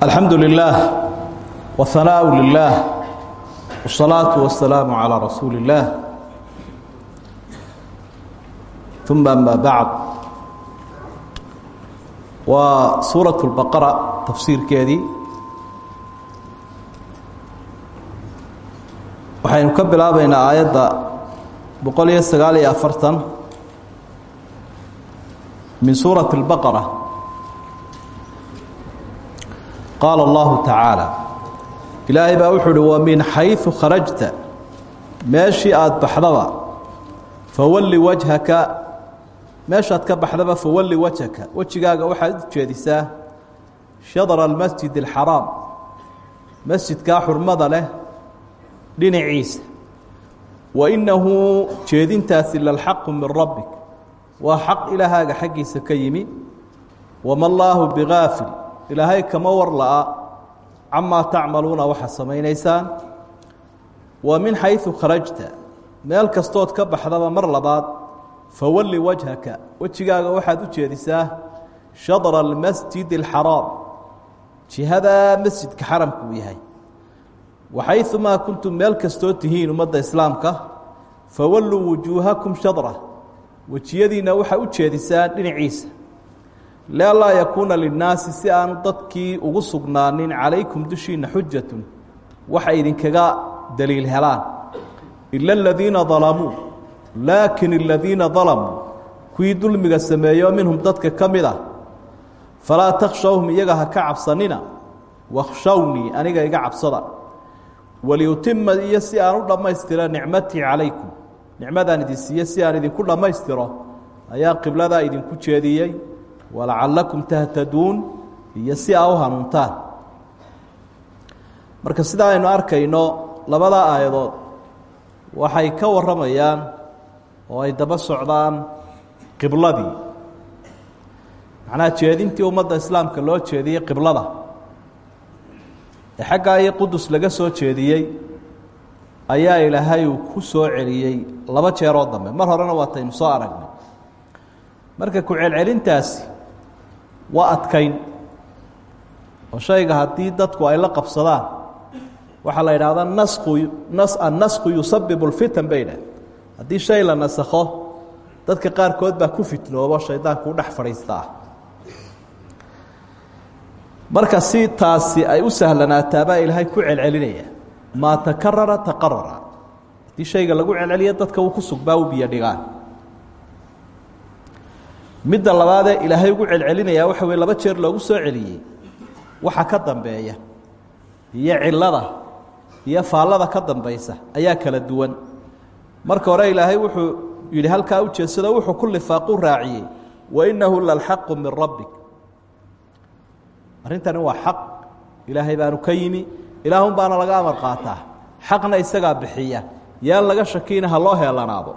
alxamdu lilaah wahanaau lilaah wsalaatu wasalaamu calaa rasuuli illaah uma amaa bacd waa suurat lbaqara tafsiirkeedii. Waxaynu ka bilaabaynaa aayadda boqol iyo sagaal iyo afartan min suurati اlbaqara qaala allahu tacaala ilaahay baa wuxuu uhi wa min xayثu kharajta meeshii aada baxdaba fawalli wajhaka meeshaad ka baxdaba fawalli wajhaka wejigaaga waxaad u jeedisaa shadra almasjid اlxaraam masjidkaa xurmada leh dhinaciisa wa innahu jeedintaasi lalxaqu min rabbik waa xaq ilaahaaga xaggiisa ka yimi wama allaahu bigaafil ilaahay kama war la'a camaa tacmaluuna waxaad samaynaysaan wa min xayثu kharajta meel kastood ka baxdaba mar labaad fawalli wajhaka wejigaaga waxaad u jeedisaa shadra almasjid اlxaraam jihadaa masjidka xaramka uu yahay waxayثumaa kuntum meel kastoo tihiin ummadda islaamka fawalluu wujuuhakum shadra wejiyadiinna waxaa u jeedisaan dhinaciisa lianlaa yakuuna linnaasi si aanu dadkii ugu sugnaanin calaykum dushiinna xujatun waxay idinkaga daliil helaan. Ila aladiina dalamuu laakin aladiina dalamuu kuwii dulmiga sameeyo minhum dadka ka mid ah. Falaa takshawhum iyaga ha ka cabsanina. Wakhshawnii aniga iga cabsada. Waliyutima iyo si aan u dhammaystiro nicmatii calaykum. Nicmadaan idin si aan idinku dhammaystiro. Ayaa qibladaa idinku jeediyey walacalakum tahtaduun iyo si aa u hanuuntaan. Marka sidaa aynu arkayno labada aayadood waxay ka warramayaan oo ay daba socdaan qibladii. Macnaha jeedintii ummadda islaamka loo jeediyey qiblada. Ee xaggaa iyo qudus laga soo jeediyey ayaa ilaahay uu ku soo celiyey laba jeeroo dambe. Mar horena waataynu soo aragnay. Marka ku celcelintaasi waa adkayn. Oo shayga haddii dadku ay la qabsadaan waxaa la yidhaahdaa nasku nas annasku yusabibu lfitan bay idhah haddii shay la nasakho dadka qaarkood baa ku fitnoobo shaydaanku u dhex fadhiistaa. Marka si taasi ay u sahlanaataa ilaahay ku celcelinaya. Maa takarara taqarara. Haddii shayga lagu celceliya dadka uu ku sugbaa u biyo dhigaan midda labaadee ilaahay ugu celcelinayaa waxa weye laba jeer loogu soo celiyey. Waxa ka dambeeya iyo cilada iyo faallada ka dambaysa ayaa kala duwan. Marka hore ilaahay wuxuu yidhi halkaa u jeedsado wuxuu ku lifaaqu raaciyey. Wa innahu lalxaqu min rabbik. Arrintani waa xaq. Ilaahay baanu ka yimi ilaahun baana laga amar qaataa. Xaqna isagaa bixiya. Yaan laga shakiina ha loo heelanaado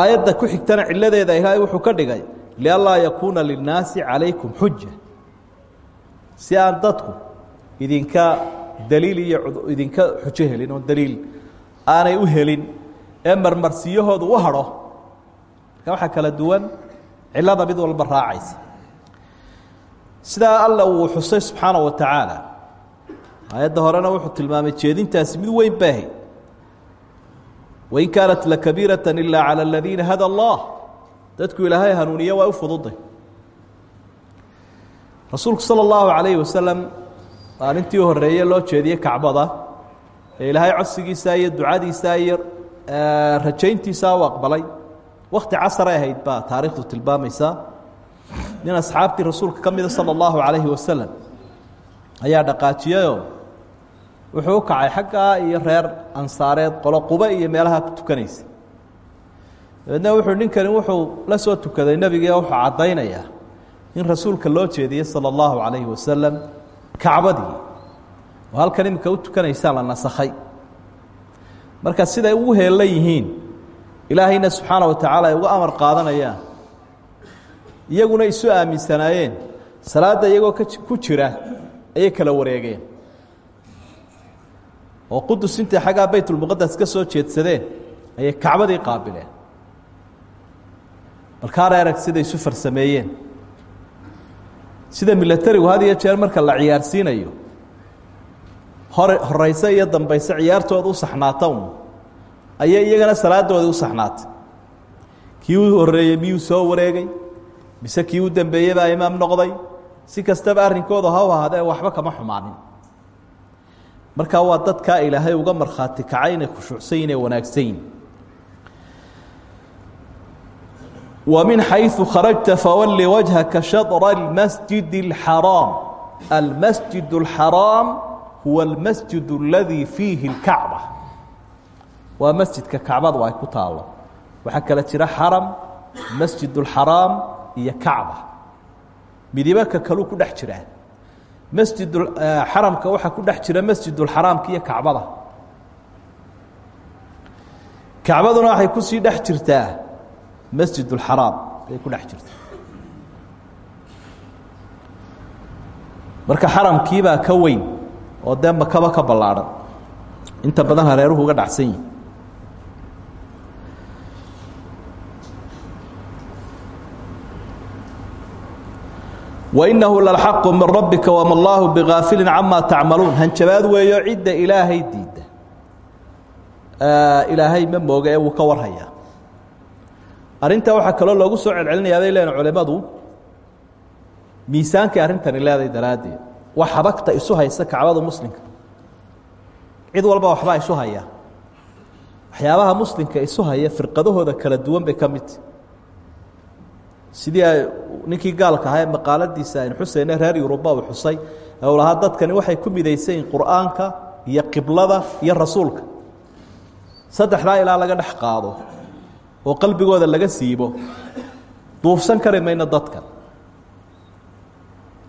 aayadda ku xigtana ciladeeda ilaahay wuxuu ka dhigay lianlaa yakuuna linnaasi calaykum xuja si aan dadku idinka daliil iyo idinka xujo helin oo daliil aanay u helin ee marmarsiyahoodu u hadho marka waxaa kala duwan cilada mid walba raacaysa. Sidaa alla uu xusay subxaana wa tacaala aayadda horena wuxuu tilmaamay jeedintaasi mid weyn baahay wain kaanat lakabiiraة ila calى اladiina hada اllah dadku ilaahay hanuuniye waa u fududay rasuulku salى اllahu عalayه wasalam maalintii u horeeye loo jeediyey kacbada ee ilaahay codsigiisa iyo ducadiisa iyo rajayntiisa u aqbalay wakti casaray ahayd baa taarikhdu tilmaamaysaa nin asxaabtii rasuulka ka mida salى اllahu عalayhi wasalam ayaa dhaqaajiyayoo wuxuu u kacay xaggaa iyo reer ansaareed qolo quba iyo meelaha tukanaysa. Dabeedna wuxuu ninkani wuxuu la soo tukaday nebigii wuxuu caddaynayaa in rasuulka loo jeediyey salى اllahu calayhi wasalam kacbadii. Oo halkan iminka u tukanaysaan la nasakhay. Marka siday ugu heellan yihiin ilaahayna subxaana wa tacaala ay uga amar qaadanayaan iyaguna isu aaminsanaayeen salaadda iyagoo ku jira ayay kala wareegeen oo qudus intay xaggaa baytulmuqadas ka soo jeedsadeen ayay kacbadii qaabileen. Balkaana arag siday isu farsameeyeen. Sida milatarigu had iyo jeer marka la ciyaarsiinayo hore horeyse iyo dambayse ciyaartooda u saxnaata ayay iyagana salaadoodii u saxnaatay. Kii u horeeyey miyuu soo wareegay? Mise kii u dambeeyey baa imaam noqday? Si kastaba arrinkooda ha u waxba kama xumaanin markaa waa dadkaa ilaahay uga markhaati kacay inay khushuucsan yihin ee wanaagsan yihin ومن حيث خرجت فول وجهك شطر المسجد الحرام المسجد الحرام هو المسجد الذي فيه الكعبة waa masjidka kacbadu ay ku taalo waxaa kale jira xaram masjid اlxaraam iyo kacba midibo ka kalu ku dhex jiraa masjid xaramka waxaa ku dhex jira masjid اlxaraamka iyo kacbada. Kacbaduna waxay ku sii dhex jirtaa masjid اlxaraam ay ku dhex jirtaa. Marka xaramkiibaa ka weyn oo dee makaba ka ballaadhan. Inta badan hareeruhu uga dhacsan yihi wainahu lalxaqu min rabbika wama allaahu bigaafilin camaa tacmaluun hanjabaad weeyo cidda ilaahay diidda. Ilaahay ma mooga ee ka warhayaa. Arrintaa waxaa kaloo loogu soo celcelinayaa bay leeyihiin culimmadu. Miisaankay arrintani leeday daraaddeed. Habagta isu haysa kacbada muslimka. Cid walba waxbaa isu haya. Waxyaabaha muslimka isu haya firqadahooda kala duwan bay ka midta sidii ay ninkii gaalka ahaa maqaaladiisa aynu xusayne reer yuruba uu xusay uu lahaa dadkani waxay ku midaysan qur'aanka iyo qiblada iyo rasuulka. Saddexdaa ilaa laga dhex oo qalbigooda laga siibo. Duufsan kari dadkan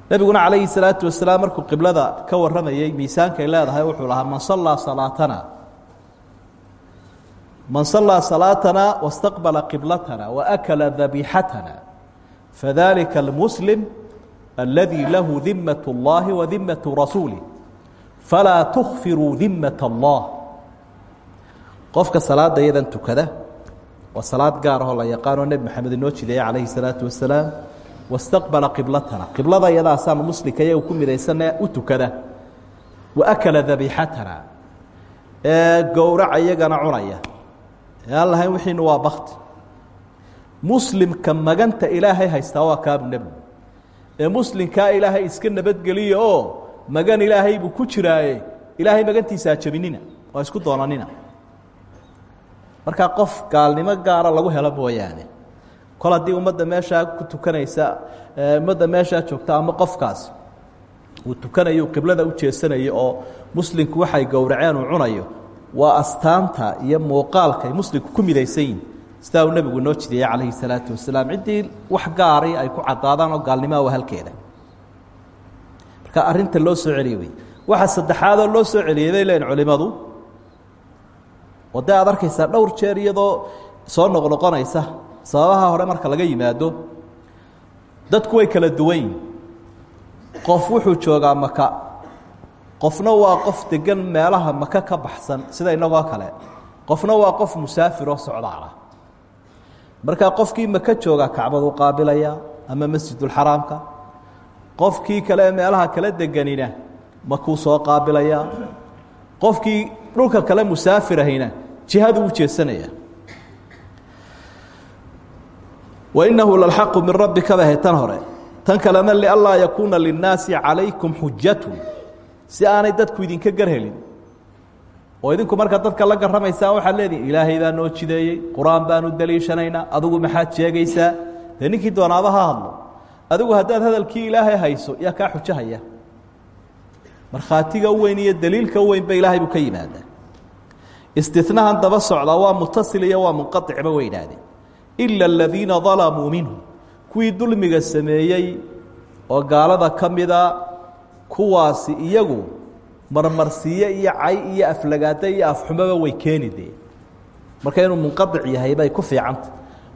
nebiguna calayhi salaatu markuu qiblada ka warramayey miisaankay leedahay wuxuu lahaa man sallaa salaatana. Man sallaa salaatana wastaqbala qiblatana waakala dabiixatana almuslim aladii lahu dimat اllahi wa dimatu rasuulih falaa tukfiruu dimat allah qofka salaada iyadan tukada waa salaad gaar ahoo la yaqaanoo nebi maxamed inoo jideeye calayhi salaatu wasalaam wastaqbala qiblatana qiblada iyadaasaanu muslimka iyaga ku midaysanee u tukada wa akala dabiixatana ee gowraca iyagana cunaya ee aan lahayn wixiinu waa bakti muslimka maganta ilaahay haystaa waa kaabu nebigu ee muslimkaa ilaahay iska nabadgeliya oo magan ilaahay buu ku jiraaye ilaahay magantiisaa jebinina waa isku doonanina. Markaa qof gaalnimo gaara lagu helo mooyaane kol haddii ummadda ku tukanaysa ummadda meeshaa joogta ama qofkaas uu tukanayo qiblada u jeesanayo oo muslimku waxay gowraceen uu cunayo waa astaanta iyo muuqaalka ay muslimku ku midaysan yihiin sidaa uu nebigu noo jideeyey calayhi salaatu wasalaam. Ciddii wax gaari ay ku caddaadaan oo gaalnimaa waa halkeeda. Marka arrinta loo soo celiyey wey waxa saddexaadoo loo soo celiyey bay leeyihiin culimmadu oo dee aad arkaysaa dhowr jeer iyadoo soo noqnoqonaysa. Sababaha hore marka laga yimaado dadku way kala duwan yihiin qof wuxuu joogaa maka. Qofna waa qof degan meelaha maka ka baxsan sida inagoo kale. Qofna waa qof musaafiroo socdaala markaa qofkii maka joogaa kacbadu qaabilaya ama masjidulxaraamka qofkii kale ee meelaha kala deganina makuu soo qaabilaya. Qofkii dhulka kale musaafirahayna jihadu u jeesanaya. Wainahu lalxaqu min rabbika bahe tan hore. Tan kalena lianlaa yakuuna linnaasi calaykum xujatun si aanay dadku idinka garhelin oo idinku markaa dadka la garramaysaan waxaad leedihin ilaahay baa noo jideeyey qur'aan baanu daliishanaynaa adigu maxaad sheegaysaa? Dee ninkii hadlo. Adigu haddaad hadalkii ilaahay hayso yaa kaa xujahaya. Markhaatiga u weyn iyo daliilka u weynba ilaahay buu ka yimaadaa. Istinahan daba socdaa waa mutasil iyo waa munqaicba way idhaahdeen ila aladiina dalamuu minhum. Kuwii dulmiga sameeyey oo gaalada ka kuwaasi iyagu marmarsiiye iyo cay iyo aflagaada iyo afxumoba way keeni dee. Marka inuu munqaic yahay bay ku fiicanta.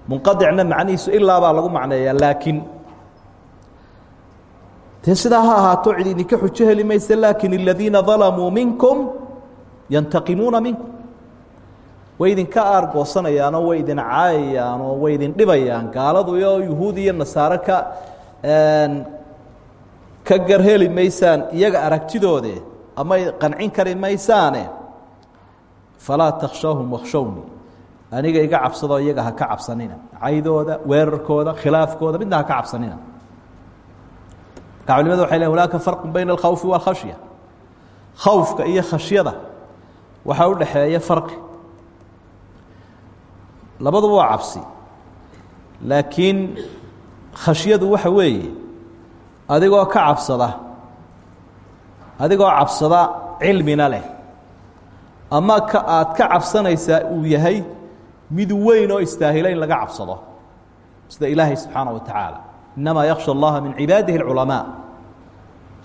Munqaicna macnihiisu ilaa baa lagu macneeyaa laakiin dee sidaa ha ahaato cid idinka xujo mayse laakin aladiina dalamuu minkum yantaqimuuna minkum. Way idinka aargoosanayaanoo way idin caayayaanoo way idin dhibayaan. Gaaladu iyo yuhuud iyo nasaare ka ka garheli maysaan iyaga aragtidoode amay qancin kari maysaane? Falaa takhshawhum wakshawni aniga iga cabsadoo iyaga ha ka cabsanina. Caydooda weerarkooda khilaafkooda midna ha ka cabsanina. Marka culimadu waxay lehin hunaaka farqu bayna alkhawfi waalkhashya khawfka iyo khashyada waxaa u dhaxeeya farqi. Labaduba waa cabsi laakiin khashyadu waxa weeye adigoo ka cabsada adigoo cabsada cilmina leh. Ama ka aad ka cabsanaysaa uu yahay mid weyn oo istaahila in laga cabsado. Sida ilaahay subxaana wa tacaala. Innamaa yaksha allaha min cibaadihi اlculamaa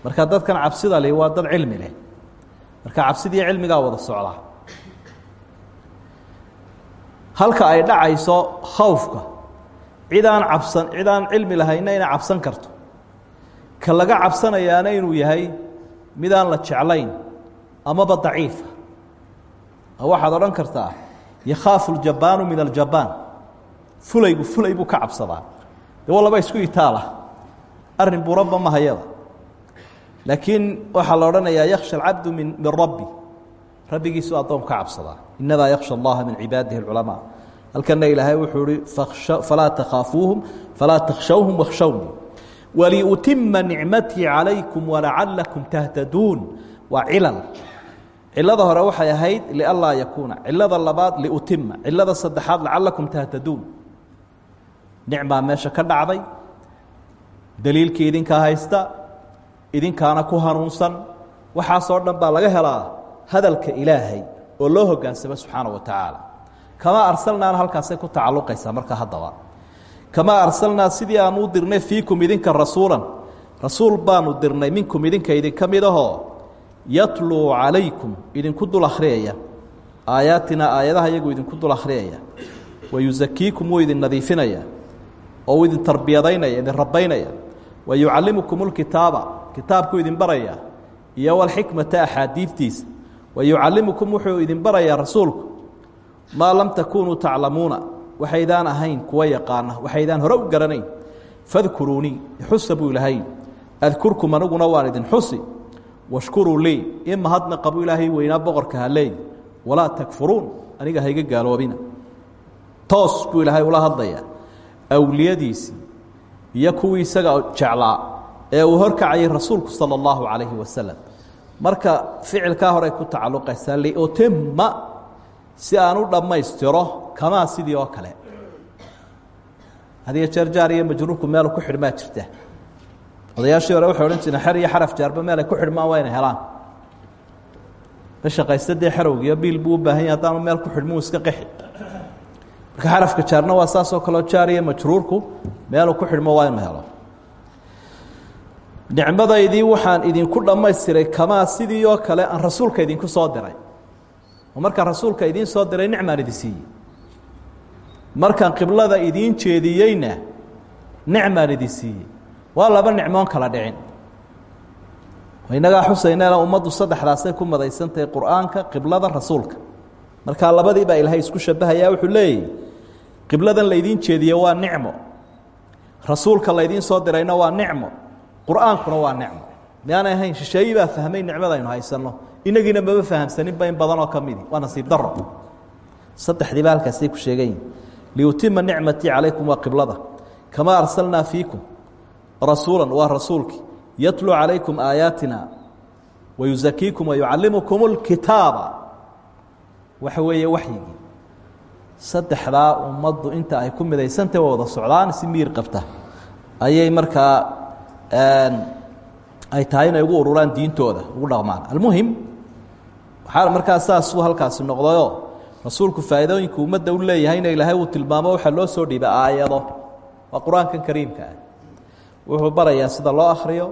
marka dadkan cabsida li waa dad cilmi leh. Marka cabsidii cilmigaa wada socda. Halka ay dhacayso khawfka. Cid aan cabsan cid aan cilmi lahayna inay cabsan karto. Ka laga cabsanayaana inuu yahay mid aan la jeclayn amaba daciifa waxaad odhan kartaa yakhaafu اljabbaanu min aljabbaan. Fulaygu fulay buu ka cabsadaa de wa laba isku itaalah arrin buranba ma hayada laakiin waxaa la odhanayaa yaksha alcabdu min min rabbi. Rabbigiisu addoon ka cabsadaa inamaa yaksha allaha min cibaadihi اlculamaa halkana ilaahay wuxuu ihi falaa takhaafuuhum falaa takhshawhum wakshawni waliutima nicmatii calaykum walacalakum tahtaduun waa cilal. cilada hore waxay ahayd lianlaa yakuuna cilada labaad liutima cilada saddexaad lacalakum tahtaduun nicmaa meesha ka dhacday. daliilkii idinkaa haysta. idinkaana ku hanuunsan. waxaasoo dhan baa laga helaa hadalka ilaahay oo loo hogaansamo subxaana wa tacaala. kamaa arsalnaana halkaasay ku tacalluqaysaa marka haddaba kamaa arsalnaa sidii aanu u dirnay fiikum idinka rasuulan rasuul baanu dirnay minkum idinka idinka mid ahoo yatluu calaykum idinku dul akhriyaya aayaatina aayadaha iyagu idinku dul akhriyaya wayusakiikum wuu idin nadiifinaya. Oo uu idin tarbiyadaynaya idin rabaynaya wayucallimukum اlkitaaba kitaabkuu idin baraya. Iyo walxikmata axaadiidtiisa. Wayucallimukum wuxuu idin barayaa rasuulku. Maa lam takunuu taclamuuna waxaydaan ahayn kuwa yaqaana waxaydaan hore u garanayn. Fadkuruunii xusa buu ilaahay. Adkurkum aniguna waan idin xusi. Washkuruu lii mahadnaqa buu ilaahay weynaa boqorka haleey walaa takfuruun aniga hayga gaaloobina. Toos buu ilaahay ula hadlayaa. Awliyadiisii iyo kuwii isaga jeclaa ee uu horkacayay rasuulku salى اllahu calayhi wasalam marka ficilkaa horey ku tacalluqaysaa liutima si aan u dhammaystiro kamaa sidii oo kale. Hadiyo jeer jaar iyo majruurku meel ku xidhmaa jirta. Odayaashii hore waxay odhan jireen xer iyo xaraf jaarba meel ay ku xidhmaan waa inay helaan. Ka shaqaysta dee xerowgiiyo biil buu u baahan yahay haddaanu meel ku xidhmuu iska qixi. Marka xarafka jaarna waa saasoo kaleo jaar iyo majruurku meeluu ku xidhmo waa inuu helo. Nicmadaydii waxaan idinku dhammaystiray kamaa sidii oo kale aan rasuulka idinku soo diray oo markaan rasuulka idiin soo diray nicmaan idin siiyey. Markaan qiblada idiin jeediyeyna nicmaan idin siiyey. Waa laba nicmoon kala dhicin. Inagaa xusaynana ummaddu saddexdaasay ku madaysantahay qur'aanka qiblada rasuulka. Markaa labadii ilaahay isku shabahayaa wuxuu leeyahy qibladan laydiin jeediye waa nicmo. Rasuulka laydiin soo dirayna waa nicmo. Qur'aankuna waa nicmo. Miyaanay ahayn shisheeyi baa fahmay nicmadaynu haysanno inagiina maba fahamsaninba in badanoo ka midi. Waa nasiib daro saddexdiiba halkaasay ku sheegayiin liutima nicmatii calaykum waa qiblada. Kamaa arsalnaa fiikum rasuula waa rasuulkii yatluu calaykum aayaatina wayusakiikum wayucallimukum اlkitaaba waxa weeye waxyigii. Saddexdaa ummaddu inta ay ku midaysantah waa wada socdaan si miir qabta. Ayay markaa ay tahay inay ugu ururaan diintooda ugu dhaqmaan. Almuhim waxaa markaa saasuu halkaasi noqdayoo rasuulku faa'iidooyinka ummadda u leeyahayna ilaahay uu tilmaamo waxaa loo soo dhiibay aayado. Waa qur'aankan kariimka ah. Wuxuu barayaa sida loo akhriyo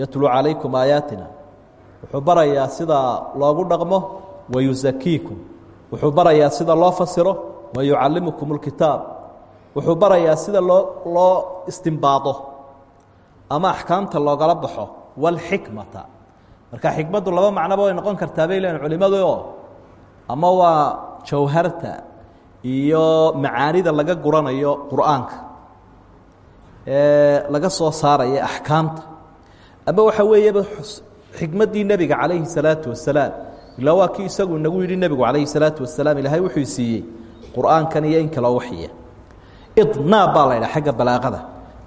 yatluu calaykum aayaatina. Wuxuu barayaa sida loogu dhaqmo wayusakiikum wuxuu barayaa sida loo fasiro wayucallimukum اlkitaab wuxuu barayaa sida loo loo istimbaado ama axkaamta loogala baxo wاlxikmata marka xikmaddu laba macnoba way noqon kartaa bay leeyiin culimadu oo ama waa jawharta iyo macaanida laga guranayo qur'aanka ee laga soo saaraya axkaamta. Ama waxa weeyaba xikmaddii nebiga calayhi salaatu wasalaam ilaa waa kii isagu inagu yidhi nebigu calayhi salaatu wasalaam ilaahay wuxuu siiyey qur'aankan iyo in kaloo waxiya idnaab baa la ydhaha xagga balaaqada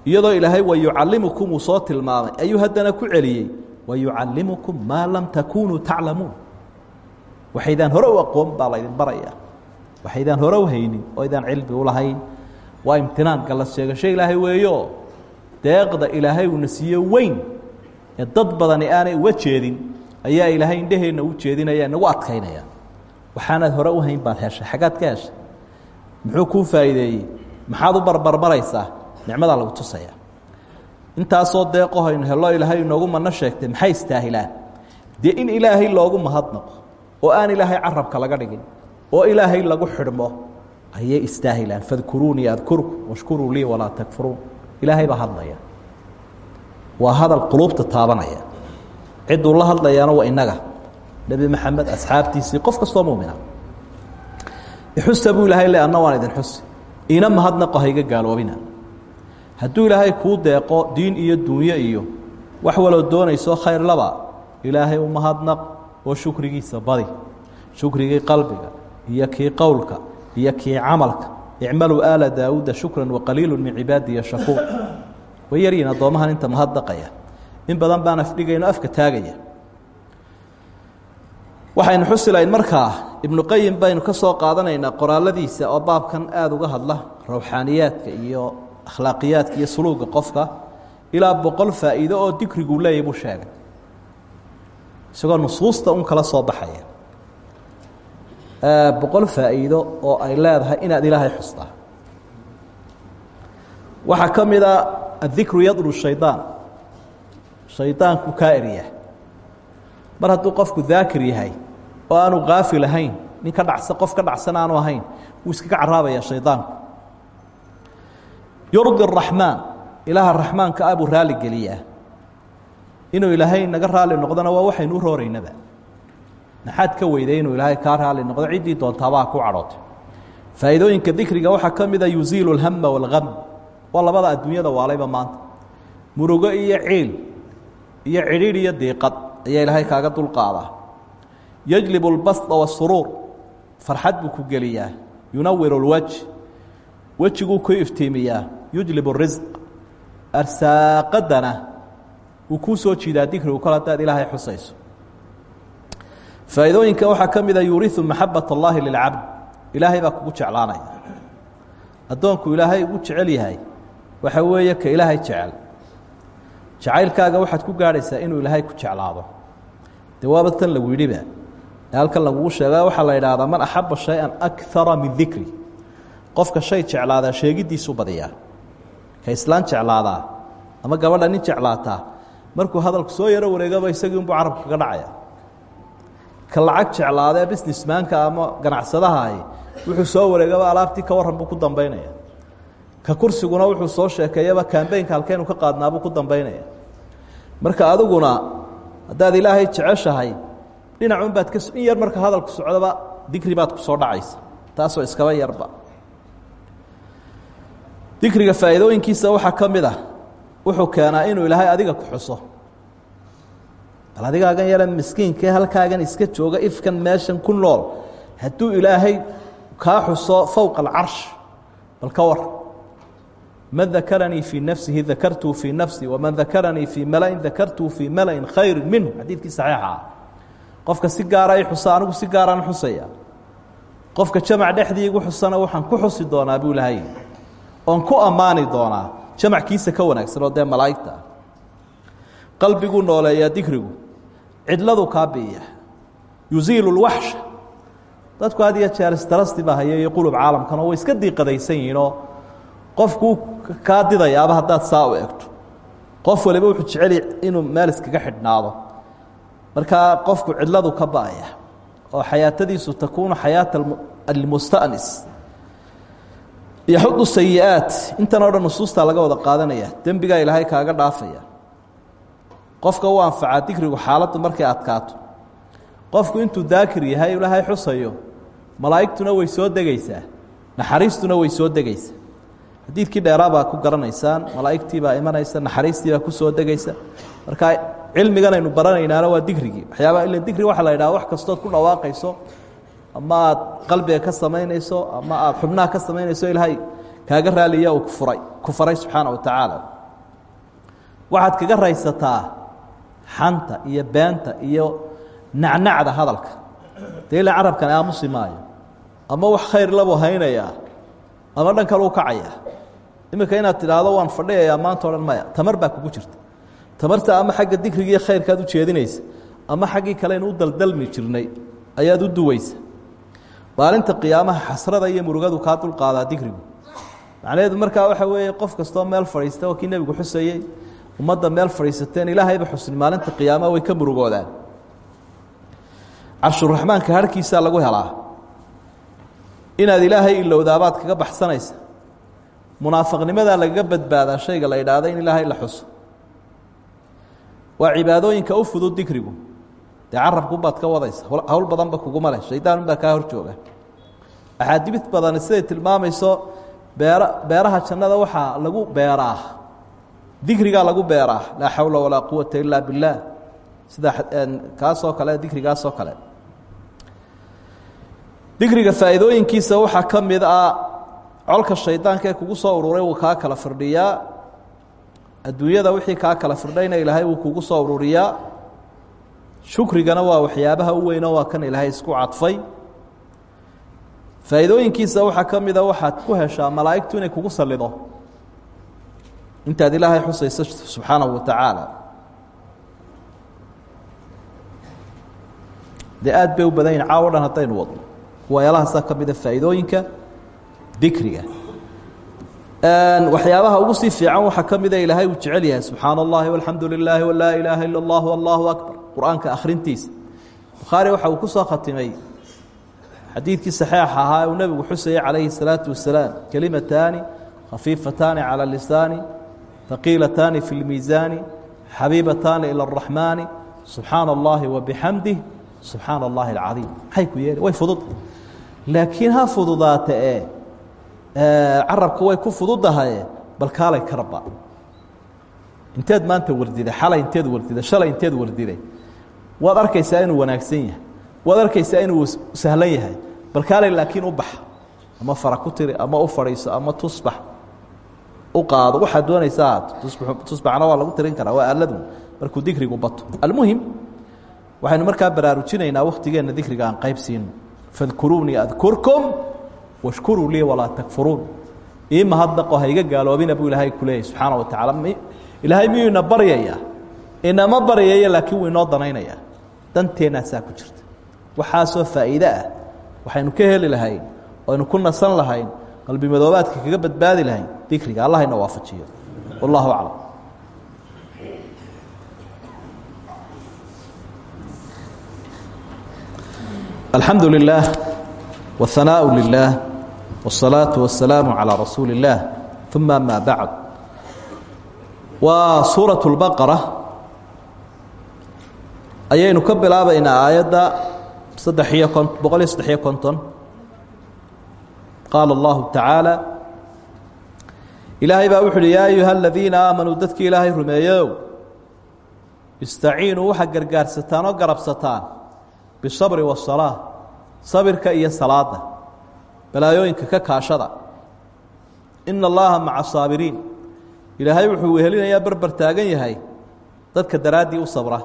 iyadoo ilaahay wa yucallimukum uu soo tilmaamay ayuu haddana ku celiyey wa yucallimukum maa lam takunuu taclamuun waxaydaan hore u aqoon baa barayaa waxaydaan hore u haynin oo aydaan cilmi u lahayn waa imtinaan gallas sheegasho ilaahay weeyo deeqda ilaahay uuna siiye weyn ee dad badani aanay uga jeedin ayaa ilaahay indheheenna u jeedinaya inagu adkaynaya waxaanaad hore u hayn baad heshay xaggaad ka muxuu kuu faa'iideeyey maxaad u barbarmaraysaa nicmadaa lagu tusaya intaasoo deeqaho aynu hello ilaahay inoogu manno sheegtay maxay istaahilaan dee in ilaahay loogu mahadnaqo oo aan ilaahay carabka laga dhigin oo ilaahay lagu xidhmo ayay istaahilaan. Fadkuruunii adkurku washkuruu lii walaa takfuruun. Ilaahay baa hadlaya. Waa hadal quluubta taabanaya. Cidduu la hadlayaana waa innaga. Nebi maxamed asxaabtiisii qof kastoo mumina ixusa buu ilaahay le anna waan idin xusi ina mahadnaqo hayga gaaloobina hadduu ilaahay kuu deeqo diin iyo dunyo iyo wax waloo doonayso khayr laba ilaahay u mahadnaq oo shukrigiisa badi. Shukrigii qalbiga iyo kii qowlka iyo kii camalka. Icmaluu aala daawuuda shukran waqaliilu min cibaadiya shakuur. Way addoomahan inta mahadnaqaya in badan baan afdhigayno afka taagaya. Waxaynu xusi lahayn markaa ibnu qayim baynu ka soo qaadanaynaa qoraaladiisa oo baabkan aada uga hadla rawxaaniyaadka iyo akhlaaqiyaadka iyo suluuga qofka ilaa boqol faa'iido oo dikriguu leeyahy buu sheegay. Isagoo nusuusta un kala soo baxaya. Boqol faa'iido oo ay leedahay inaad ilaahay xustaa. Waxaa ka mid a addikru yadru shaydaan shaydaanku kaa erya mar hadduu qofku daakir yahay oo aanu kaafil ahayn nin dhacsa qof ka ahayn wuu iskaga caraabayaa shaydaanku yurdi araxmaan ilaaha raxmaanka ah buu raali geliyaa inuu ilaahay naga raali noqdona waa waxaynu u rooraynaba maxaad ka weyday inuu ilaahay kaa raali noqdo ciddii doontaabaa ku cadhootay faa'iidooyinka dikriga waxaa ka mid a yuziilu اlhama wاlgam waa labada adduunyada waalayba maanta murugo iyo ciil iyo cidhiidh iyo diiqad ayaa ilaahay kaaga dulqaadaa yajlib اlbasطa wالsuruur farxad buu ku geliyaa yunawir اlwaj wejiguu ku iftiimiyaa yujlib الrisq arsaaqadana wuu kuu soo jiidaa dikrigu kol haddaad ilaahay xusayso faa'iidooyinka waxaa ka mida yuuriu maxabat اllahi lilcabd ilaahay baa kugu jeclaanaya addoonku ilaahay ugu jecel yahay waxa weeye ka ilaahay jecel jacaylkaaga waxaad ku gaadhaysaa inuu ilaahay ku jeclaado de waaba tan lagu yidhiba ee halkan lagugu sheega waxaa la idhaahdaa man axaba shayئa akara min dikri qofka shay jeclaadaa sheegiddiisu badiyaa ka islaan jeclaadaa? Ama gabadha nin jeclaataa markuu hadalku soo yaro wareegaba isagii unbuu carabka kaga dhacaya. Ka lacag jeclaadee businessmaanka ama ganacsadahahi wuxuu soo wareegaba alaabtii ka warran buu ku dambaynaya. Ka kursiguna wuxuu soo sheekeeyaba kambeynka halkeenu ka qaadnaabuu ku dambaynaya. Marka adiguna haddaad ilaahay jeceshahay dhinacun baad ka in yar marka hadalku socdoba dikri baad ku soo dhacaysa. Taasoo iskaba yarba dikriga faa'iidooyinkiisa waxaa ka mid ah wuxuu keenaa inuu ilaahay adiga ku xuso. Bal adigaagan yara miskiinkae halkaagan iska jooga ifkan meeshan ku nool hadduu ilaahay kaa xuso fowqa alcarsh bal ka war. Man dakaranii fii nafsihi dakartuu fii nafsi waman dakaranii fii malain dakartuu fii malain khayri minhu. Xadiidkii saxiixa ah. Qofka si gaara i xusa anigu si gaaraan xusaya. Qofka jamac dhexdii igu xusana waxaan ku xusi doonaa buu ilaahay oon ku ammaani doonaa jamackiisa ka wanaagsan oo dee malaa'igta ah. Nooleeyaa dikrigu cidladu kaa biiya yuziilu lwaxsha dadku had iyo jeer istarasti baa haya qulub caalamkanoo way iska diiqadaysan yihiinoo qofkuu kaa didayaaba haddaad saa u qof waliba wuxuu jeceli inuu meel iskaga xidhnaado. Markaa qofku cidladu ka ba'aya oo xayaatadiisu takuunu xayaata almustanis yaxudu sayi-aat intan oo dhan nusuustaa laga wada qaadanaya dembigaa ilaahay kaaga dhaafaya. Qofka u anfacaa dikrigu xaaladdu markay adkaato. Qofku intuu daakir yahay ilaahay xusayo malaa'igtuna way soo degaysaa naxariistuna way soo degaysaa. Xadiidkii dheeraa baa ku garanaysaan malaa'igtii baa imanaysa naxariistii baa ku soo degaysa marka cilmigan aynu baranaynaana waa digrigii waxyaabaa ila digri waxaa la yidhaha wax kastood ku dhawaaqayso ama aad qalbiga ka samaynayso ama aad xubnaha ka samaynayso ilaahay kaaga raaliya uu kufuray ku faray subxaana wa tacaala. Waxaad kaga raysataa xanta iyo beenta iyo nacnacda hadalka. Dee ila carabkan aamusi maayo ama wax khayr labuu haynayaa ama dhan kale u kacayaa iminka inaad tidhaahdo waan fadhiyayaa maanta o maya. Tamar baa kugu jirta. Tamarta ama xagga dikrigii khayrkaad u jeedinaysa ama xaggii kale aynu daldalmi jirnay ayaad u duweysa maalinta qiyaamaha xasrada iyo murugadu kaa dulqaadaa digrigu macnaheedu markaa waxa weeye qof kastoo meel fadhiista waa kii nebigu xusayey ummadda meel fadhiisateen ilaahayba xusni maalinta qiyaamaha way ka murugoodaan. Carshuraxmaanka harhkiisaa lagu helaa. Inaad ilaahay ilowdaabaad kaga baxsanaysa. Munaafiqnimadaa lagaga badbaadaa shayga la idhaahda in ilaahay la xuso. Waa cibaadooyinka u fudud dikrigu dee carabkubaad ka wadaysa. Hawl badanba kuguma leh shaydaanunbaa kaa hor jooga. Axaadiid badani siday tilmaamayso beera beeraha jannada waxaa lagu beeraa. Dikrigaa lagu beeraa. Laa xawla walaa quwata ilaa biاllaah sida kaasoo kale dikrigaasoo kale. Dikriga faa'iidooyinkiisa waxaa ka mid ah colka shaydaanka ee kugu soo ururay wuu kaa kala firdhiyaa. Adduunyada wixii kaa kala firdhayna ilaahay wuu kugu soo ururiyaa shukrigana waa waxyaabaha u weynoo waa kan ilaahay isku cadfay. Faa'iidooyinkiisa waxaa ka mida waxaad ku heshaa malaa'igtu inay kugu sallido. Intaad ilaahay xusayso subxaanahu wa tacaala. Dee bay u badan yihiin caawo dhan haddaynu wadno. Kuwayaalahaasa ka mida faa'iidooyinka waxyaabaha ugu sii fiican waxaa ka ilaahay uu jecel yahay subxaana اllahi walxamdu lilaahi walaa ilaaha akbar qur-aanka akhrintiisa bukhaari waxa uu ku soo khatimay xadiidkii saxiixa ahaa uu nebigu xusayey calayhi الsalaatu wasalaam kelimataani khafiifataani calى lisaani haqiilataani fi اlmiisaani xabiibataani ilى الraxmaani subxaana اllahi wabixamdih subxaana اllahi اlcadiim maxay ku yeeli way fudud laakiin ha fududaata ee carabka way ku fududahaye bal kaalay karba inteed maanta wardiday xalay inteed wardiday shalay inteed wardiday waad arkaysaa inuu wanaagsan yahay. Waad arkaysaa inuu sahlan yahay. Bal kaalay laakiin u bax. Ama fara ku tiri ama u fadhiiso ama tusbax u qaado. Waxaad doonaysa ahaato tusbaxna waa lagu tirin karaa waa aaladu markuu dikrigu bato. Almuhim waxaynu markaa baraarujinaynaa waktigeenna dikriga aan qayb siino fadkuruunii adkurkum washkuruu lii walaa takfuruun. Ii mahadnaqo ha iga gaaloobina buu ilaahay ku leeyahy subxaana wa tacaala. Ilaahay miyuu ina baryayaa? Inama baryaya laakiin wuu inoo danaynayaa danteennaasaa ku jirta waxaasoo faa'iide ah waxaynu ka heli lahayn aynu ku nasan lahayn qalbi madoobaadka kaga badbaadi lahayn dikriga allah ina waafajiyo wallahu aclam alxamdu lilah wاhanaaء lilah wالsalaaةu wasalaamu calىa rasuuli اllah uma ama bacd waa suuraة اlbaqara ayaynu ka bilaabaynaa aayadda saddex iyo kon boqol iyo saddex iyo konton. Qaala اllahu tacaala ilaahay baa wuxu uhi yaa ayuha aladiina aamanuu dadkii ilaahay rumeeyow istaciinuu waxaad gargaarsataan oo garabsataan bisabri wasalaa sabirka iyo salaada balaayooyinka ka kaashada. Ina allaha maca saabiriin. Ilaahay wuxuu wehelinayaa berber taagan yahay dadka daraaddii u sabra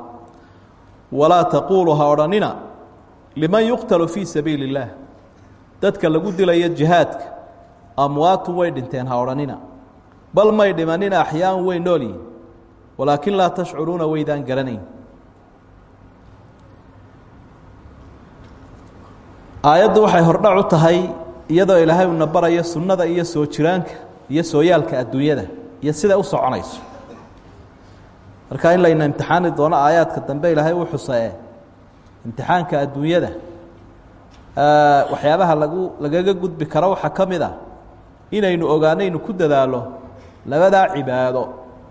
walaa taquulu ha odhanina liman yuqtalu fii sabiili اllaah dadka lagu dilayo jihaadka amwaatun way dhinteen ha odhanina. Bal may dhimanina axyaaan way nool yihiin walaakin laa tashcuruuna waydaan garanayn. Aayaddu waxay hordhac u tahay iyadoo ilaahay uuna barayo sunnada iyo soo jiraanka iyo sooyaalka adduunyada iyo siday u soconayso marka in layna imtixaani doono aayaadka dambe ilaahay u xusae imtixaanka adduunyada. Waxyaabaha lagu lagaga gudbi karo waxaa ka mid ah inaynu ogaanaynu ku dadaalo labadaa cibaado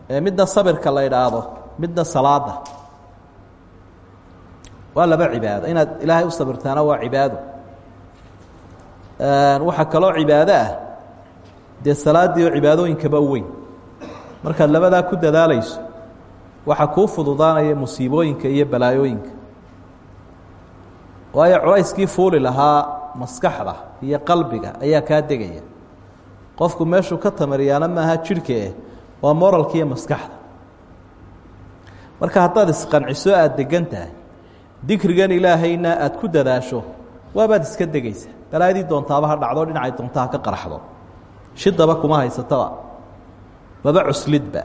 ee midna sabirka la idhaahdo midna salaada waa laba cibaado. Inaad ilaahay u sabirtaana waa cibaado. Waxaa kaloo cibaado ah dee salaaddii oo cibaadooyinkaba weyn. Markaad labadaa ku dadaalayso waxaa kuu fududaanaya musiibooyinka iyo balaayooyinka. Waayo culayskii fuuli lahaa maskaxda iyo qalbiga ayaa kaa degaya. Qofku meeshuu ka tamariyaana maaha jidhkaeh waa moralka iyo maskaxda. Marka haddaad isqanciso aada degan tahay dikrigan ilaahayna aada ku dadaasho waabaad iska degaysa. Balaayadii doontaaba ha dhacdo dhinacay doonta ha ka qarxdo shidaba kuma haysataba maba cuslidba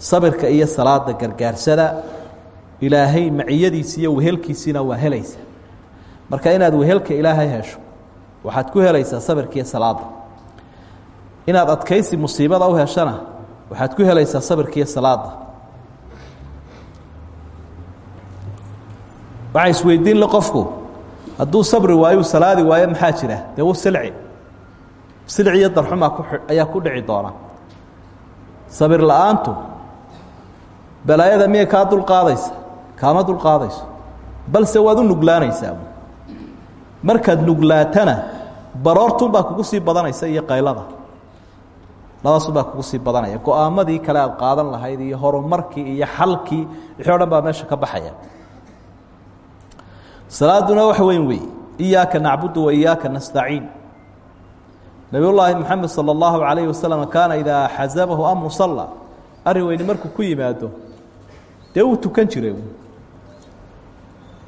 sabirka iyo salaada gargaarsada ilaahay maciyadiisi iyo wehelkiisiina waa helaysa. Marka inaad wehelka ilaahay hesho waxaad ku helaysaa sabirka iyo salaada inaad adkaysi musiibada u heshana waxaad ku helaysaa sabirka iyo salaada waxaa isweydiin le qofku hadduu sabri waayu salaadi waayo maxaa jira? Dee wu silci. Silci iyo darxumaa ayaa ku dhici doona. Sabir la'aantu balaayada miyay kaa dulqaadaysa kaama dulqaadayso balse waad u nuglaanaysaa markaad nuglaatana baroortunbaa kugu sii badanaysa iyo qaylada. Labaasunbaa kugu sii badanaya. Go'aamadii aad qaadan lahayd iyo horumarkii iyo xalkii wixii o baa meesha ka baxaya. Salaaduna wax weyn wey iyaaka nacbudu wa iyaaka nastaciin. Nabiy llaahi moxamed salى اllahu alayhi wasalam kaana idaa amru salla arrin weyni markuu ku yimaado dee wuu tukan jiray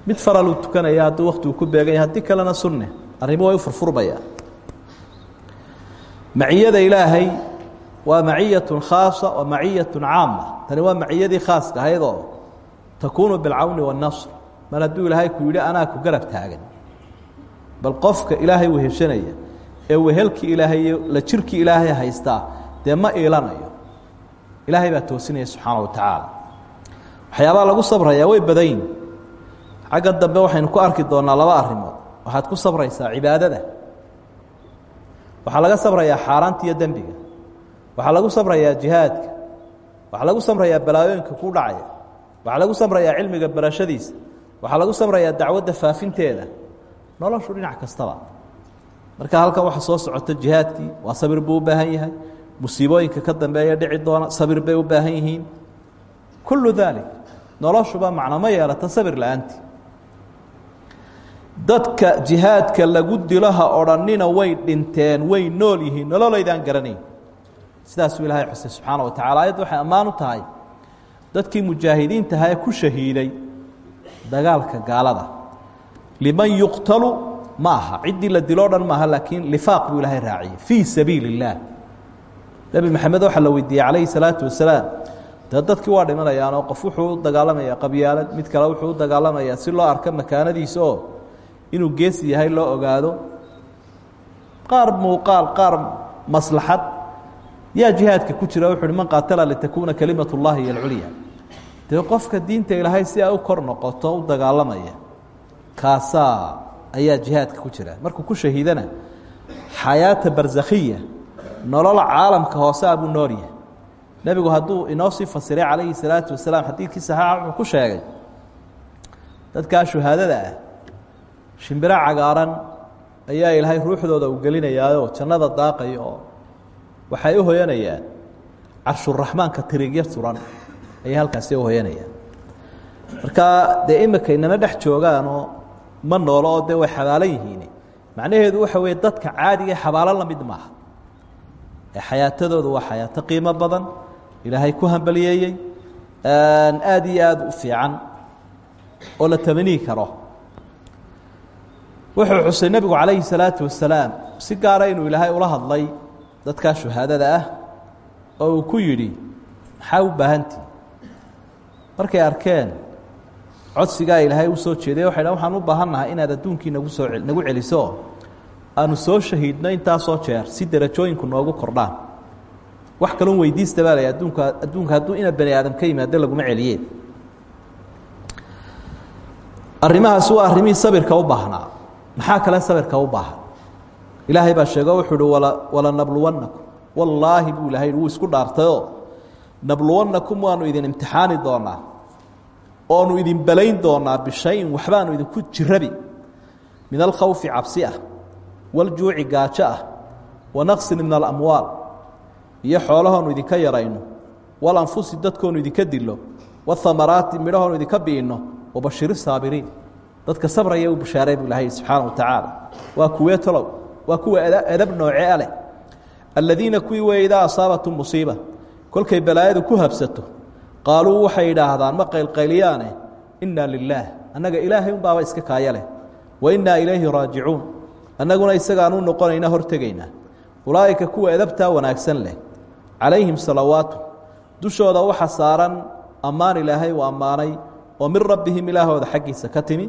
mid faraluu tukanaya hadduu waktigu ku beegan haddii kalena sunne arrimo way u maciyada ilaahay waa maciyatun khaasa wa maciyatun caama. Tani waa maciyadii khaaska ahaydoo takuunu bilcawni waاnasr mar hadduu ilaahay ku yidhi anaa ku garab taagan. Bal qofka ilaahay weheshanaya ee wehelkii ilaahay la jirkii ilaahay haystaa dee ma ilaahay baa toosinaya subxaana wa tacaala waxyaabaha lagu sabrayaa way badan yihiin xaggan dambe waxaynu ku arki doonaa laba arrimood. Waxaad ku sabraysaa cibaadada. Waxaa laga sabrayaa xaaraanta iyo dembiga. Waxaa lagu sabrayaa jihaadka. Waxaa lagu samrayaa balaayooyinka ku dhacaya. Waxaa lagu samrayaa cilmiga barashadiisa. Waxaa lagu samrayaa dacwadda faafinteeda. Noloshu dhinac kastaba. Marka halkan waxa soo socota jihaadkii waa sabir buu u baahan yahay. Musiibooyinka ka dambeeya dhici doona sabir bay u baahan yihiin. Kullu dalik noloshuba macno ma yeelata sabir la'aantii. Dadka jihaadka lagu dilo ha odhanina way dhinteen way nool yihiin nololaydaan garanayn. Sidaasuu ilaahay xusay subxaana wa tacala ayadda waxay ammaan u tahay dadkii mujaahidiintaha ee ku shahiiday dagaalka gaalada. Liman yuqtalu ma aha la diloo dhan maaha laakiin lifaaq buu ilaahay raaciyey fii sabiili اllaah maxamed waxaa la weydiiyey calayhi salaatu wasalaam dee dadkii waa dhimanayaanoo qof wuxuu u dagaalamayaa qabyaalad mid kale wuxuu u dagaalamayaa si loo arko makaanadiisa oo inuu geesi yahay loo ogaado. Qaar muuqaal qaar maslaxad. Yaa jihaadka ku jira wuxu uhi man qaatala litakuuna kalimat اllahi iyo alculya dee qofka diinta ilaahay si ay u kor noqoto u dagaalamaya kaasaa ayaa jihaadka ku jira. Markuu ku shahiidana xayaata barzakhiya nolol caalamka hoose a buu noolyahay nebigu hadduu inoo sii fasiray calayhi salaatu wasalaam xadiidkii saxaaxa wuxuu ku sheegay dadkaa shuhaadada ah shimbiro cagaaran ayaa ilaahay ruuxdooda u gelinayaayoo jannada daaqaya oo waxay u hoyanayaan. Carshuraxmaanka tirigya suran ayay halkaasi u hoyanayaan. Marka dee imika inama dhex joogaanoo ma noolo oo dee way xabaalan yihiin macnaheedu waxa weeye dadka caadiga xabaalo la mid maaha. Ee xayaatadoodu waa xayaato qiimo badan ilaahay ku hambaliyeeyey aada iyo aada u fiican oo la tamaniyi karo. Wuxuu xusay nebigu calayhi salaatu wasalaam si gaara inuu ilaahay ula hadlay dadkaa shuhaadada ah oo ku yidhi maxaa u markay arkeen codsigaa ilaahay u soo jeeday waxay waxaan u baahannahay inaad adduunkii nagu soo celiso. Aanu soo shahiidno intaasoo jeer si derajooyinku noogu kordhaan wax kalon weydiista baa la adduunka adduunka hadduu ina bani aadam ka yimaado laguma celiyeen. Arrimahaas waa arrimihii sabirka u baahnaa. Maxaa kale sabirka u baahan? Ilaahay baa sheego wuxuu uhi wala walanabluwannakum wallaahi buu ilahay wuu isku dhaartayoo nabluwannakum waanu idin imtixaani doonaa oonu idin belayn doonaa bishayin waxbaanu idinku jirabi. Min alkhawfi cabsi ah waljuuci gaajo ah wanaqsin min alamwaal iyo xoolahoonu idinka yarayno walanfusi dadkoonu idinka dilo wahamaraati midhahoonu idinka bi'inno wabashiri saabiriin. Dadka sabraya u bashaaray buu ilahay subxaana wa tacaala. Waa kuwee talow waa kuwa edab noocee leh? Aladiina kuwii wey idaa asaabatum musiiba balaayadu ku habsato qaaluu waxay idhaahdaan ma qaylqayliyaane inna lilaah annaga ilaahay unbaaba iska kaaya wa innaa ilayhi raajicuun annaguna isagaanu noqonayna hortegaynaa. Ulaa'ika kuwa edabtaa wanaagsan leh calayhim salawaatu. Dushooda waxa saaran ammaan ilaahay uu ammaanay oo min rabbihim ilaahooda xaggiisa ka timi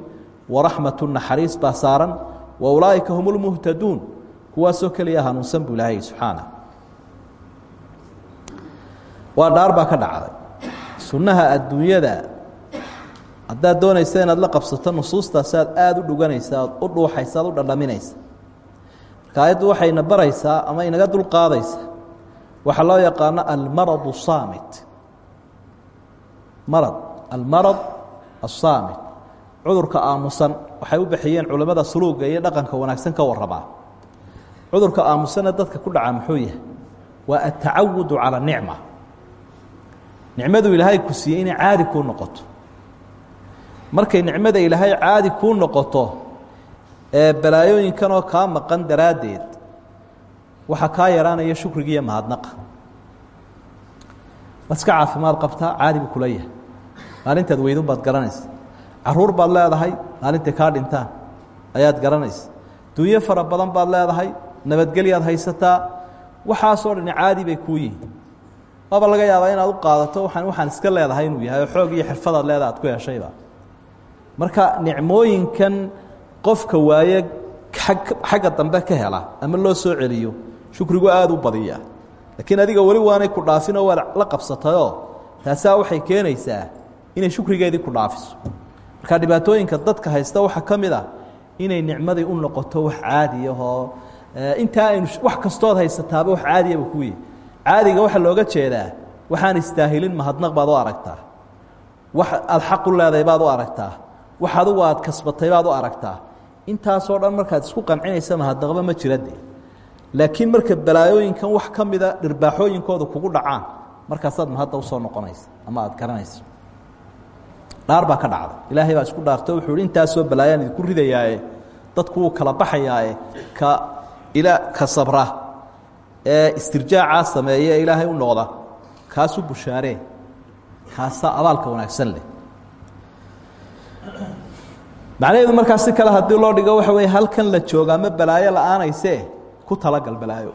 waraxmatu naxariis baa saaran wa ulaa'ika hum lmuhtaduun kuwaasoo keliya hanuunsan buu ilaahay subxaana waa dhaar baa ka dhacday. Sunnaha adduunyada haddaad doonaysa inaad la qabsato nusuustaasaad aada u dhuganaysa u dhuuxaysa ad u dhandhaminaysa. Marka ayaddu waxayna baraysaa ama inaga dulqaadaysa waxaa loo yaqaano almarad saamit. Marad almarad asaamit cudurka aamusan waxay u bixiyeen culimmada suluuga iyo dhaqanka wanaagsan ka warramaa cudurka aamusana dadka ku dhaca muxuu yahay? Waa atacawudu calى nicma. Nicmadu ilaahay ku siiyey inay caadi kuu noqoto. Markay nicmada ilaahay caadi kuu noqoto ee balaayooyinkanoo kaa maqan daraaddeed waxaa kaa yaraanaya shukrigiiyo mahadnaqa. Waad iska caafimaad qabtaa caadi buu kula yahay maalintaad weydun baad garanaysa. Caruur baad leedahay maalintay kaa dhintaan ayaad garanaysa. Dunyo fara badan baad leedahay nabadgelyaad haysataa waxaasoo dhani caadi bay kuu yihiin. Waaba laga yaabaa inaad u qaadato waaan waxaan iska leedahay inuu yahay oo xoog iyo xirfadaad leedaha ad ku heshayba marka nicmooyinkan qofka waaye xagga dambe ka hela ama loo soo celiyo shukrigu aada u badiya laakiin adiga weli waanay ku dhaafinoo waad la qabsatayoo taasaa waxay keenaysaa inay shukrigeedii ku dhaafiso. Marka dhibaatooyinka dadka haysta waxaa ka mid a inay nicmadii u noqoto wax caadi ahoo intaa aynu wax kastood haysataaba wax caadiyaba kuyi caadiga waxaa looga jeedaa waxaan istaahilin mahadnaq baad u aragtaa. Wax aada xaq baad u aragtaa. Wax adugu aad kasbatay baad u aragtaa. Intaasoo dhan markaad isku qancinaysa mahadnaqba ma jirade laakiin marka balaayooyinkan wax ka mida dhirbaaxooyinkooda kugu dhacaan markaasaad mahadda u soo noqonaysa ama aad garanaysa dhaar baa ka dhacday. Ilaahay baa isku dhaarto wuxuu hi intaasoo balaayaan idinku ridayaae dadku wuu kala baxayaae ka ila ka sabra ee istirjaacaa sameeye ilaahay u noqda kaasu bushaaree kaasaa abaalka wanaagsan leh. Macnaheedu markaa si kale haddii loo dhigo waxa weeye halkan la jooga ama balaayo la'aanaysee ku talagal balaayo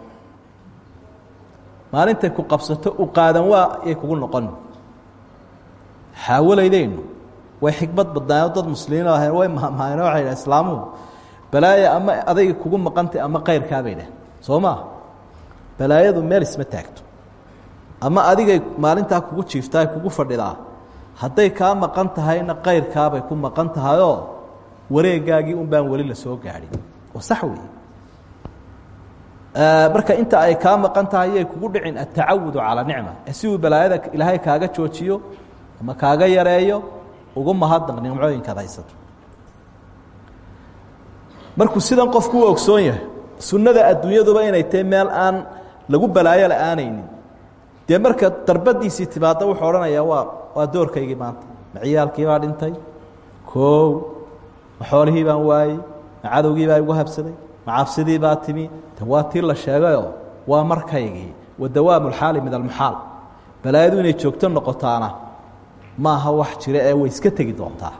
maalintay ku qabsato u qaadan waa yay kugu noqon. Xaawalaydaynu way xikmad badnaayo dad muslimiin ahayn way mahmaaheen waxay dhah islaamuhu balaayo ama adayga kugu maqantay ama kayrkaa bay dhah soo balaayadu meel isma taagto. Ama adigay maalintaa kugu jiiftaa kugu fadhidaa hadday kaa maqan tahayna kayrkaabay ku maqan tahayoo un baan weli la soo gaadhin. Oo sax marka inta ay kaa maqan tahay yay kugu dhicin atacawudu calaa nicma. Si uu balaayada ilaahay kaaga joojiyo ama kaaga yareeyo ugu mahadnaq nimcooyinkaad haysato. Markuu sidan qofku u ogsoon yahay sunnada adduunyaduba inay tahay meel aan lagu balaayo la'aanaynin dee marka darbadiisii timaadda wuxuu odhanayaa waa waa doorkaygii maanta. Ma ciyaalkii baa dhintay. Koow ma xoolihii baan waayey. Ma cadowgii baa igu habsaday ma cabsidii baa timi de waa tii la sheegayoo waa markaygii wa dawaamu lxaali min almuxaal. Balaayadu inay joogto noqotaana maaha wax jira ee way iska tegi doontaa.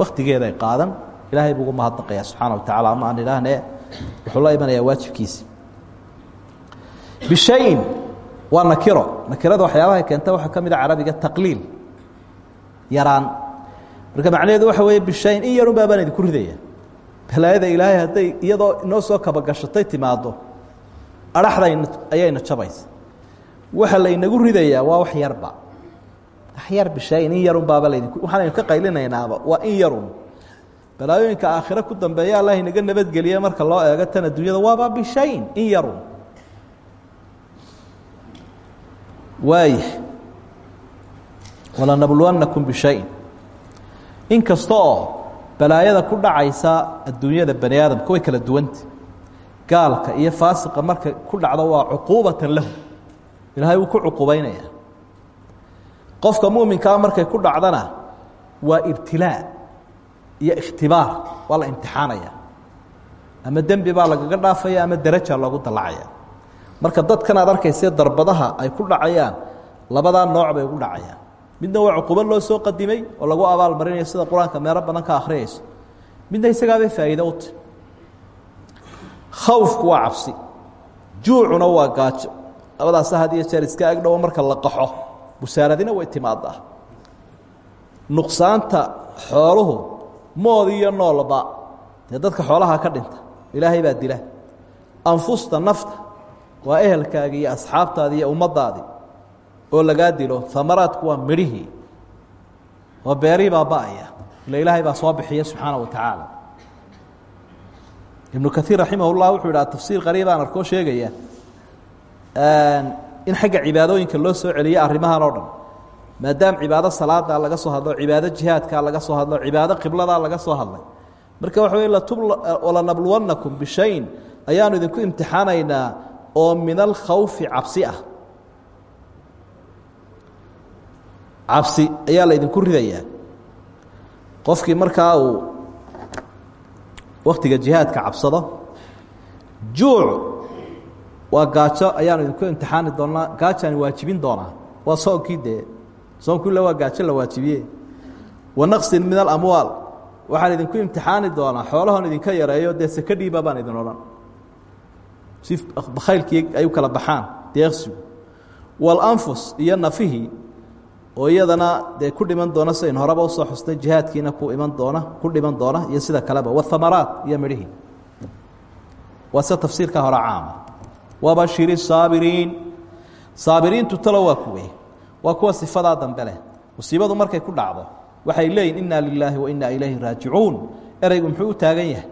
Wakhtigeeday qaadan ilaahay buu ugu mahadnaqayaa subxaana wa tacala ama aan idhaahne wuxuu la imanayaa waajibkiisa. Bishayin waa nakiro. Nakirada waxyaabahay keenta waxaa ka mid a carabiga taqliil. Yaraan. Marka macnaheedu waxa weeye bishayin in yarun baa baan idinku ridaya balaayada ilaahay hadday iyadoo inoo soo kabagashatay timaaddo adhaxda ayayna jabaysa waxa laynagu ridayaa waa wax yarba. Wax yar bishayin in yarun baaba laydinku waxaanaynu ka qaylinaynaaba waa in yarun. Balaayooyinka aakhire ku dambeeya allah inaga nabadgeliye marka loo eego tan adduunyada waaba bishayin in yarun. Waaya walanabluwannakum bishayin in kasta balaayada ku dhacaysa adduunyada bani aadamka way kala duwanta gaalka iyo faasiqa markay ku dhacdo waa cuquubatan lahu. Ilaahay wuu ku cuqubaynaya. Qofka muuminkaa markay ku dhacdana waa ibtilaa iyo ikhtibaar waa la imtixaanaya. Ama dembi baa lagaga dhaafaya ama daraja loogu dallacaya. Marka dadkan aad arkayse darbadaha ay ku dhacayaan labadaa nooc bay ugu dhacayaan midna waa cuqubo loo soo qadimay oo lagu abaal marinayo sida qur'aanka meelo badan ka akhriyayso midna isagaabay faa'iido u tahy khawfku waa cabsi. Juucuna waa gaajo. Labadaasa had iyo jeer iska agdhowo marka la qaxo busaaradina way timaadaa nuqsaanta xooluhu mood iyo noolba dee dadka xoolaha ka dhinta ilaahay baa dila. Anfusta nafta waa ehelkaagi iyo asxaabtaadi iyo oo lagaa dilo amaraadku waa midhihii oo beerihii baa ba'aya. Ila ilaahay baa soo bixiya wa tacaala. Ibnu kaiir raximah wuxuu idhaha tafsiir qariibaan arkoo sheegaya in xagga cibaadooyinka loo soo celiyo arrimahan oo dhan. Maadaam cibaado salaada laga soo hadlo cibaado jihaadka laga soo hadlo cibaado qibladaa laga soo hadlay. Marka waxa wey walanabluwannakum bishayin ayaanu idinku imtixaanaynaa oo min alkhawfi cabsi ah cabsi ayaa la idinku ridayaa. Qofkii markaa uu waktiga jihaadka cabsado juuc waa gaajo ayaanu idinku imtixaani doonaa gaajaani waajibin doonaa. Waa soonkii dee soonkii le waa gaajo la waajibiye. Wa naqsin min alamwaal waxaan idinku imtixaani doonaa xoolahan idinka yareeyo dee seke dhiiba baan idin odhan. Si bakhaylkii ay kala baxaan deeqsigu. Walanfus iyo nafihii oo iyadana dee ku dhiman doona sidayn horeba u soo xusnay jihaadkiina ku iman doona ku dhiman doona iyo sida kaleba wahamaraat iyo midhihii waa sida tafsiirka hore caama. Wabashiri saabiriin. Saabiriintu talo waa kuwe. Waa kuwa sifadaa dambe leh. Musiibadu markay ku dhacdo waxay leeyihiin inna lilaahi wa inna ilayhi raajicuun. Ereygu muxuu u taagan yahay?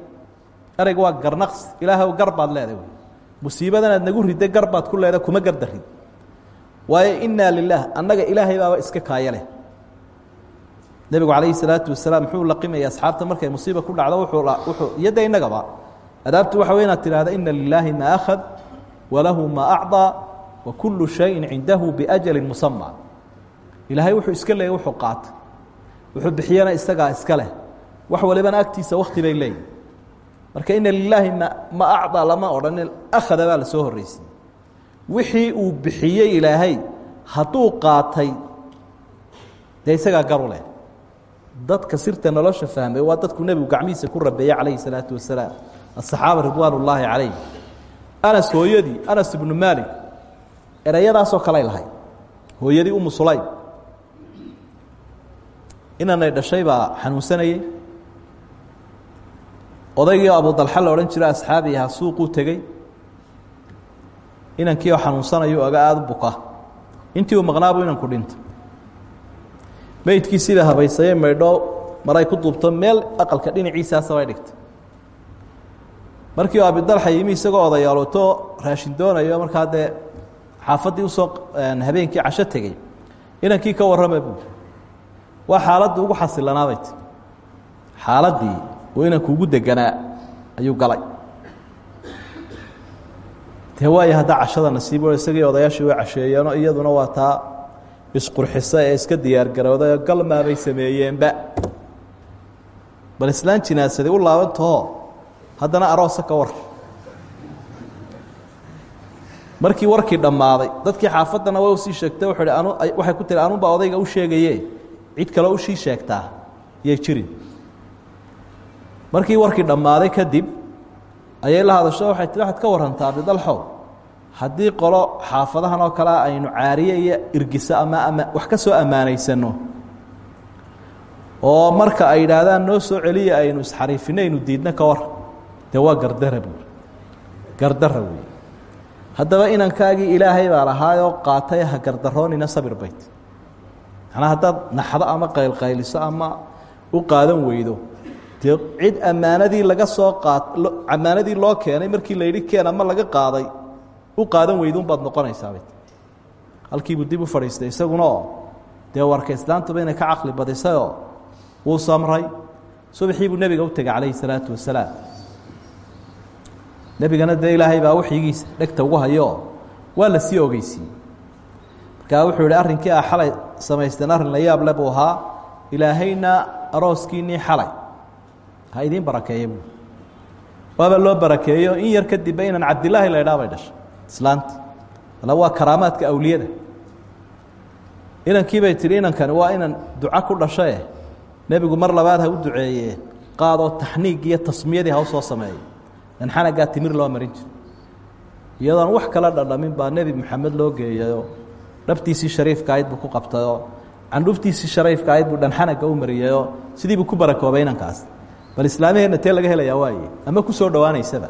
Ereygu waa garnaqs. Ilaahay gar baad leedahay wy musiibadan aad nagu ridday gar baad ku leedahay kuma garda rid waayo inaa lilaah annaga ilaahay baaba iska kaaya leh. Nebigu calayhi salaatu wasalaam muxuu laqimaya asxaabta markay musiiba ku dhacdo wuxuu iyo de innagaba adaabtu waxa wey inaad tidhahda ina lilaahi maa akhad walahu maa acطaa wa kullu shayin cindahu biajali musama ilaahay wuxuu iska leeyay wuxuu qaata wuxuu bixiyana isagaa iska leh. Wax walibana agtiisa wakti bay leeyihiin marka ina lilaahi ma ma lama odhanin akhada la soo horreysiyey wixii uu bixiyey ilaahay hadduu qaatay dee isagaa dadka sirta nolosha fahmay waa dadku nebigu gacmihiisa ku rabeeyey calayhi salaatu wasalaam asaxaaba ridwaan ullaahi calayh anas hooyadii anas ibnu maalik ereyadaasoo kaley lahayd hooyadii umu sulaym. Inanay dhashay baa xanuunsanayey. Odaygii abu dalxa la odhan jiro asxaabi ahaa suuquu tegey inankii oo xanuunsanayo oga aada u buka. Intii uu maqnaabu inanku dhinta. Meydkii sida habaysaye maydho maray ku duubto meel aqalka dhinaciisaasa bay dhigtay markii abidalxa yimi isagoo odayaalooto raashin doonayo markaa dee xaafaddii u soo habeenkii casho tegey inankii ka warrama buuri waa xaaladdu ugu xasilanaabay ti. Xaaladdii uu inanku deganaa ayuu galay dee waayo haddaa cashada nasiib isagii odayaashii way casheeyeeno iyaduna waa taa isqurxisa ee iska diyaargarowday oo galmaabay sameeyeenba. Bal islaan jinaasaday u laabantaho haddana aroosa ka war. Markii warkii dhammaaday dadkii xaafaddana way u sii sheegtay wuxuu hi waxay ku tiri anunbaa odayga u sheegaye cid kaleo u sii sheegtaa. Yay jirin. Markii warkii dhammaaday kadib ayay la hadasho waxay tii waxaad ka warantaa abidalxow haddii qolo xaafadahan oo kalea aynu caariye iyo irgiso ama ama wax ka soo ammaanaysano oo marka ay yidhaahdaan noo soo celiya aynu isxariifinno aynu diidno ka war. Dee waa gardara buuri gardara wey haddaba inankaagii ilaahay baa lahaayoo qaatay ha gardaroonina sabir bayt. Macnaa haddaad naxdo ama qaylqayliso ama u qaadan weydo cid ammaanadii laga soo qaad ammaanadii loo keenay markii la yidhi keen ama laga qaaday u qaadan weyduun baad noqonaysaabay halkiibuu dib u fadhiistay isaguna oo dee warka islaantuba inay ka caqli badisayoo wuu samray. Subaxii buu nebiga u tegay calayhi salaatu wasalaam. Nebigana dee ilaahay baa waxyigiisa dhegta ugu hayo waa la sii ogeysiiyey markaa wuxuu yihi arrinkii a xalay samaysteen arrin la yaab le buu ahaa. Ilaahayna arooskiinii xalay ha idiin barakeeya buu. Waaba loo barakeeyo in yar kadibba inan cabdilaahi la idhaa bay dhashay. Waa karaamaadka awliyada. Inankii bay tihi inankani waa inan duco ku dhashae nebigu mar labaad ha u duceeye qaadoo taxniig iyo tasmiyadii ha soo sameeyo in xanagaa timir loo marin jiro iyadoon wax kala dhadhamin baa nebi moxamed loo geeyayoo dhabtiisii shariifka buu ku qabtayoo candhuftiisii shariifka ahayd buu dhanxanaga u mariyayoo sidii buu ku barakoobay inankaas bal islaamaheenna tee laga helayaa waaye ama ku soo dhowaanaysaba?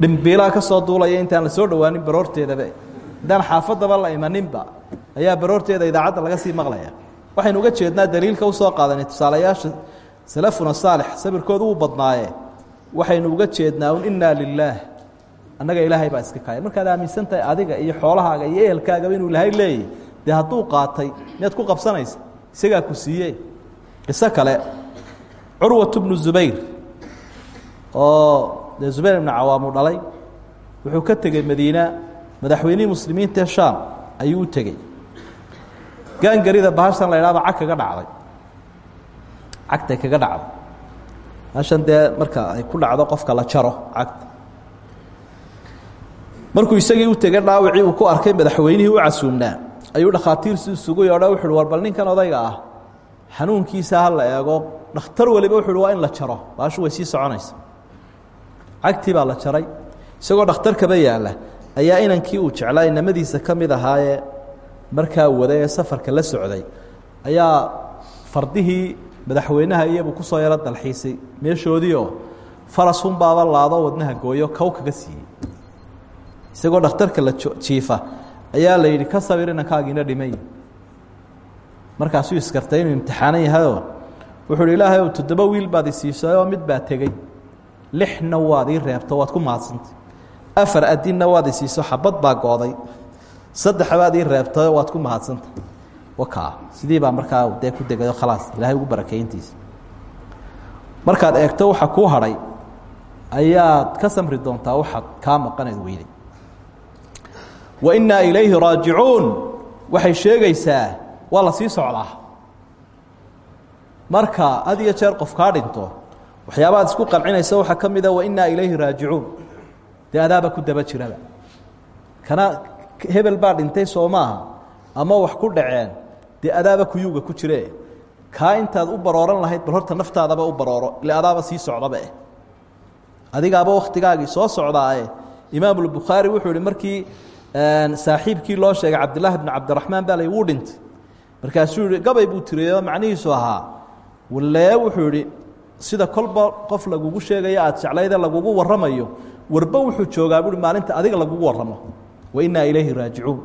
Dhimbiilaa ka soo duulaya intaan la soo dhowaanin baroorteedaba. Intaan xaafadaba la imaninba ayaa baroorteeda idaacadda laga sii maqlaya waxaynu uga jeednaa daliilka u soo qaadanay tusaalayaasha salafuna saalix sabirkoodu uu badnaaye. Waxaynu uga jeednaa un innaa annaga ilaahay baa iska kaaya. Markaad aaminsan tahay adiga iyo xoolahaaga iyo ehelkaagaba inuu ilaahay leeyahy dee hadduu qaatay miyaad ku qabsanaysa? Isagaa ku siiye qiso kale curwat bnu zubayr oo zubayr ibnu cawaam uu dhalay. Wuxuu ka tegey madiina madaxweynihii muslimiintaee shaam ayuu u tegey. Gaangarida bahashan la idhahba cag kaga dhacday. Cagtay kaga dhacday. Bahashan dee marka ay ku dhacdo qofka la jaro cagta. Markuu isagii u tegey dhaawacii uu ku arkay madaxweynihii u casuumnaa. Ayuu dhakhaatiirsi isugu yeedho wuxu uhi war bal ninkan odayga ah xanuunkiisa ha la eego dhakhtar waliba wuxu waa in la jaro. Baashu way sii soconaysa cagtii baa la jaray isagoo dhakhtarkaba yaalla. Ayaa inankii uu jeclaa inamadiisa ka mid ahaayee markaa waday ee safarka la socday. Ayaa fardihii madaxweynaha iyabuu ku soo yaro dalxiisay. Meeshoodiioo farasunbaaba laado wadnaha gooyo kow kaga siiyey. Isagoo dhakhtarka la jiifa. Ayaa la yidhi ka sabir inankaagiina dhimay markaasuu iskartay inuu imtixaanan yahayoo wuxuu hi ilaahay ow toddoba wiil baad isiisayoo mid baa tegey lixna waad ii reebto waad ku mahadsantay afar adinna waad isiiso xabad baa gooday saddex baad ii reebtayoo waad ku mahadsantay wakaa sidii baa markaa dee ku degayo khalaas ilaahay ugu barakeeyntiisa markaad eegto waxa kuu hadhay ayaad ka samri doontaa waxaad kaa maqaneed weyday. Wa innaa ilayhi raajicuun. Waxay sheegaysaa waa la sii socdaa marka had iyo jeer qof kaa dhinto waxyaabaad isku qancinaysa waxaa ka mida wa innaa ilayhi raajicuun. Dee adaaba ku daba jiraba. Kana hebel baa dhintay soo maaha ama wax ku dhaceen dee adaaba kuyuuga ku jire. Kaa intaad u barooran lahayd bal horta naftaadaba u barooro. Ile adaaba sii socdaba eh. Adigaaba wakhtigaagii soo socdaae imaam albukhaari wuxuu ihi markii saaxiibkii loo sheegay cabdillaahi bnu cabdiraxmaan baa la wuu dhintay markaasuu gabay buu tiriyo macnihiisu ahaa. Walee wuxuu idhi sida kolba qof lagugu sheegayo aad jeclayde lagugu warramayo warba wuxuu joogaa buui maalinta adiga lagugu warramo. Wa innaa ilayhi raajicuun.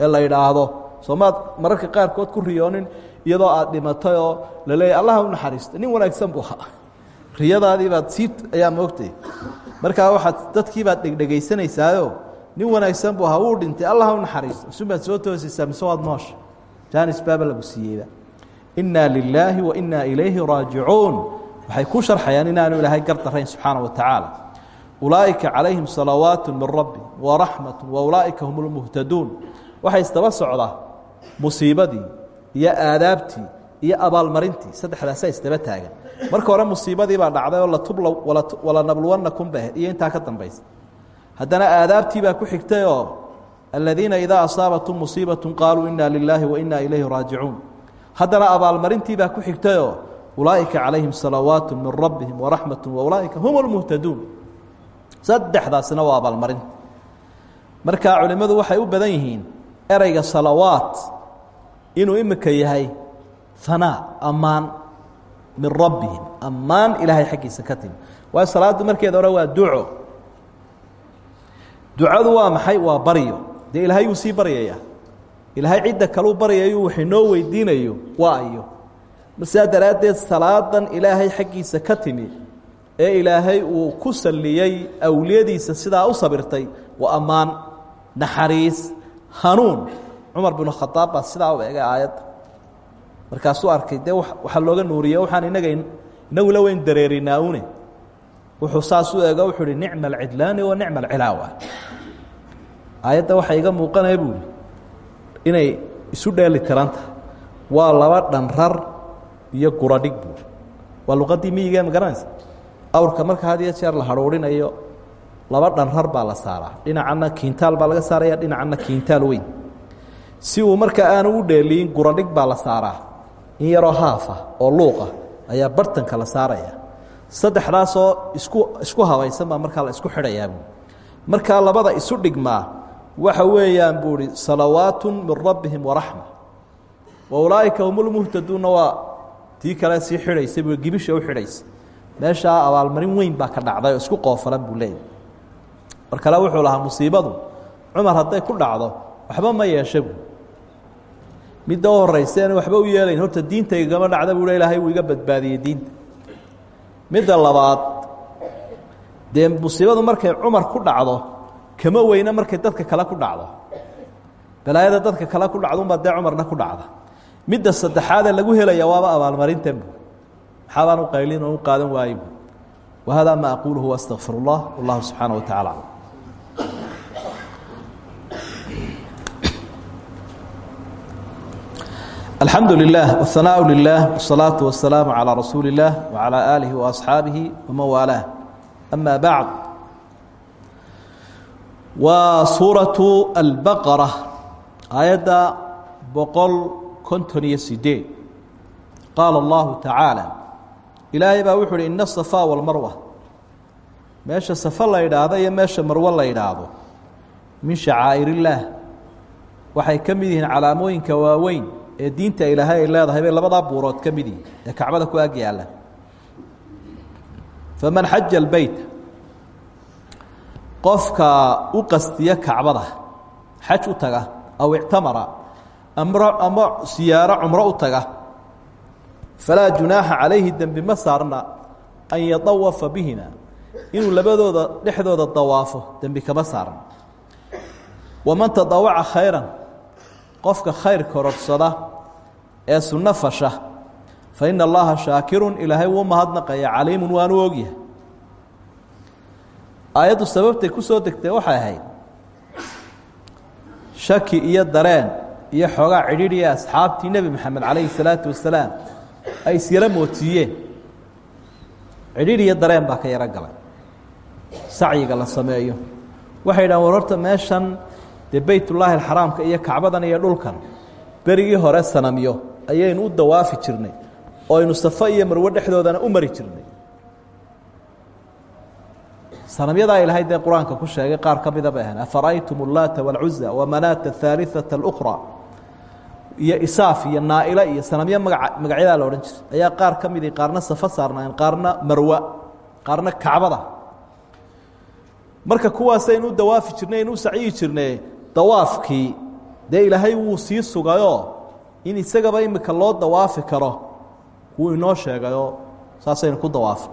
Ee la idhaahdo soomaad mararka qaarkood ku riyoonin iyadoo aad dhimatay oo la leeyahy allaha u naxariista nin wanaagsan buu ahaa. Riyadaadii baad sii ayaa moogtay. Markaa waxaad dadkii baad dhegdhegaysanaysaayoo nin wanaagsan buu ahaa wuu dhintay allaha u naxariisto isubaad soo toosaysaa mise waad jaanis baaba lagu siiyeyba innaa lilaahi wa innaa ilayhi raajicuun. Waxay ku sharxayaan inaanu ilaahay gardarayn subxaana wa tacaala ulaa'ika calayhim salawaatu min rabbi waraxmatu wa ulaa'ika hum lmuhtaduun waxay isdaba socdaa musiibadii iyo aadaabtii iyo abaalmarintii. Saddexdaasa isdaba taagan. Marka hore musiibadii baa dhacday oo walanabluwannakum ba iyo intaa ka dambaysa haddana aadaabtii baa ku xigtay oo aladiina idaa asaabatum musiibaة qaaluu ina lilaahi wa ina ilayhi raajicuun haddana abaalmarintii baa ku xigtayoo ulaa'ika calayhim salawaat min rabbihim waraxmat waulaa'ika hum اlmuhtaduun saddexdaasina waa abaalmarinta marka culimmadu waxay u badan yihiin ereyga salawaat inuu imika yahay hanaa ammaan min rabbihim ammaan ilaahay xaggiisa ka timi waayo salaaddu hore waa duco. Ducadu waa maxay? Waa baryo dee ilaahay wuu sii baryaya ilaahay cidda kaluu baryayo wax inoo weydiinayo waa ayo sidaa daraaddeed salaadan ilaahay xaggiisa ka timi ee ilaahay uu ku salliyey awliyadiisa sidaa u sabirtay waa ammaan naxariis hanuun. Cumar binu khadaab baa sidaa u egay aayadda. Markaasuu arkay dee waxaa looga nuuriye waxaan inaga inagu la weyn dareerinaa une wuxuu saas u eego wuxuu uhi nicma alcidlaani wa nicma alcilaawa aayadda waxaa iga muuqanaya buuhi inay isu dheeli tiran tahay. Waa laba dhanrar iyo guradhig buuri waa luqaddii miyiga ma garanaysa? Awrka marka had jeer la hadhuurinayo laba dhanrar baa la saaraa. Dhinacanna kiintaal baa laga saaraya dhinacanna kiintaal weyn. Si uu marka aanu u dheeliyin guradhig baa la saaraa. In yaroo haafa oo luuqa ayaa bartanka la saaraya. Saddexdaasoo isku isku habaysan baa la isku xidhayaa buui labada isu dhigmaa waxa weeyaan buu hi salawaatu min rabbihim waraxma wa ulaa'ika hum lmuhtaduuna waa tii kale sii xidhaysa buu gibisha u xidhaysa. Meeshaa abaalmarin weyn baa ka dhacday oo isku qoofalan buu leeyahy mar kale wuxuu lahaa musiibadu cumar hadday ku dhacdo waxba ma yeesha buu. Midda u horraysa aan waxba u yeelayn horta diintaygama dhacda buu ilaahay wuu iga badbaadiyey diinta. Midda labaad dee musiibadu markay cumar ku dhacdo kama weyna markay dadka kale ku dhacdo. Balaayada dadka kale ku dhacdo unbaa dee ku dhacda. Midda saddexaadee lagu helaya waaba abaalmarintenbu maxaabaan u qaylin oo u qaadan waayebu wahada maa aquuluhu waastaqfir ullah wallahu subxaana watacaala clam alxamdu lilah wاhanaau lilah wsalaatu wasalaamu calaa rasuuli اllah wacalaa aalihi waasxaabihi waman waalaah ama waa suuraةu albaqara aayadda boqol konton iyo sideed qaala اllahu tacaalى ilaahay baa wuxu uhi ina الصafaa wاlmarwa meesha safa la idhaahdo iyo meesha marwo la idhaahdo min shacaa'ir illaah waxay ka mid yihiin calaamooyinka waaweyn ee diinta ilaahay ay leedahay bay labadaa buurood ka mid yihiin ee kacbada ku ag yaalla faman xaja albeyt qofka u qastiya kacbada xaj u taga aw ictamara ama siyaaro cumro u taga falaa junaaxa calayhi dembi ma saarna an yadawafa bihima inuu labadooda dhexdooda dawaafo dembi kama saarna. Waman tadawaca khayran qofka khayr kororsada ee sunno fasha fa ina allaha shaakirun ilaahay wuu mahadnaqaya caliimun waanu ogyahay aayaddu sababtay ku soo degtay waxay ahayd shaki iyo dareen iyo xoogaa cidhiidhiya asxaabtii nebi moxamed calayhi salaatu wasalaam ay isyaro mootiiyeen cidhiidh iyo dareen baa ka yaro galay. Sacyiga la sameeyo. Waxay dhahan war horta meeshan dee beytullaahi alxaraamka iyo kacbadan iyo dhulkan berigii hore sanamyo ayaynu u dawaafi jirnay oo aynu safo iyo marwo dhexdoodana u mari jirnay sanamyadaa ilaahay dee qur-aanka ku sheegay qaar ka mida bay ahayn afara'aytum ullaata waalcuza wamanaata ahaaliثata اlأkhra iyo isaaf iyo naaila iyo sanamyo maga magacyadaa la odhan jiray ayaa qaar ka midii qaarna safo saarnaayeen qaarna marwa qaarna kacbada marka kuwaasaynu u dawaafi jirnay aynu u sacyi jirnay dawaafkii dee ilaahay wuu sii sugayoo in isagaba imika loo dawaafi karo wuu inoo sheegayoo saasaynu ku dawaafa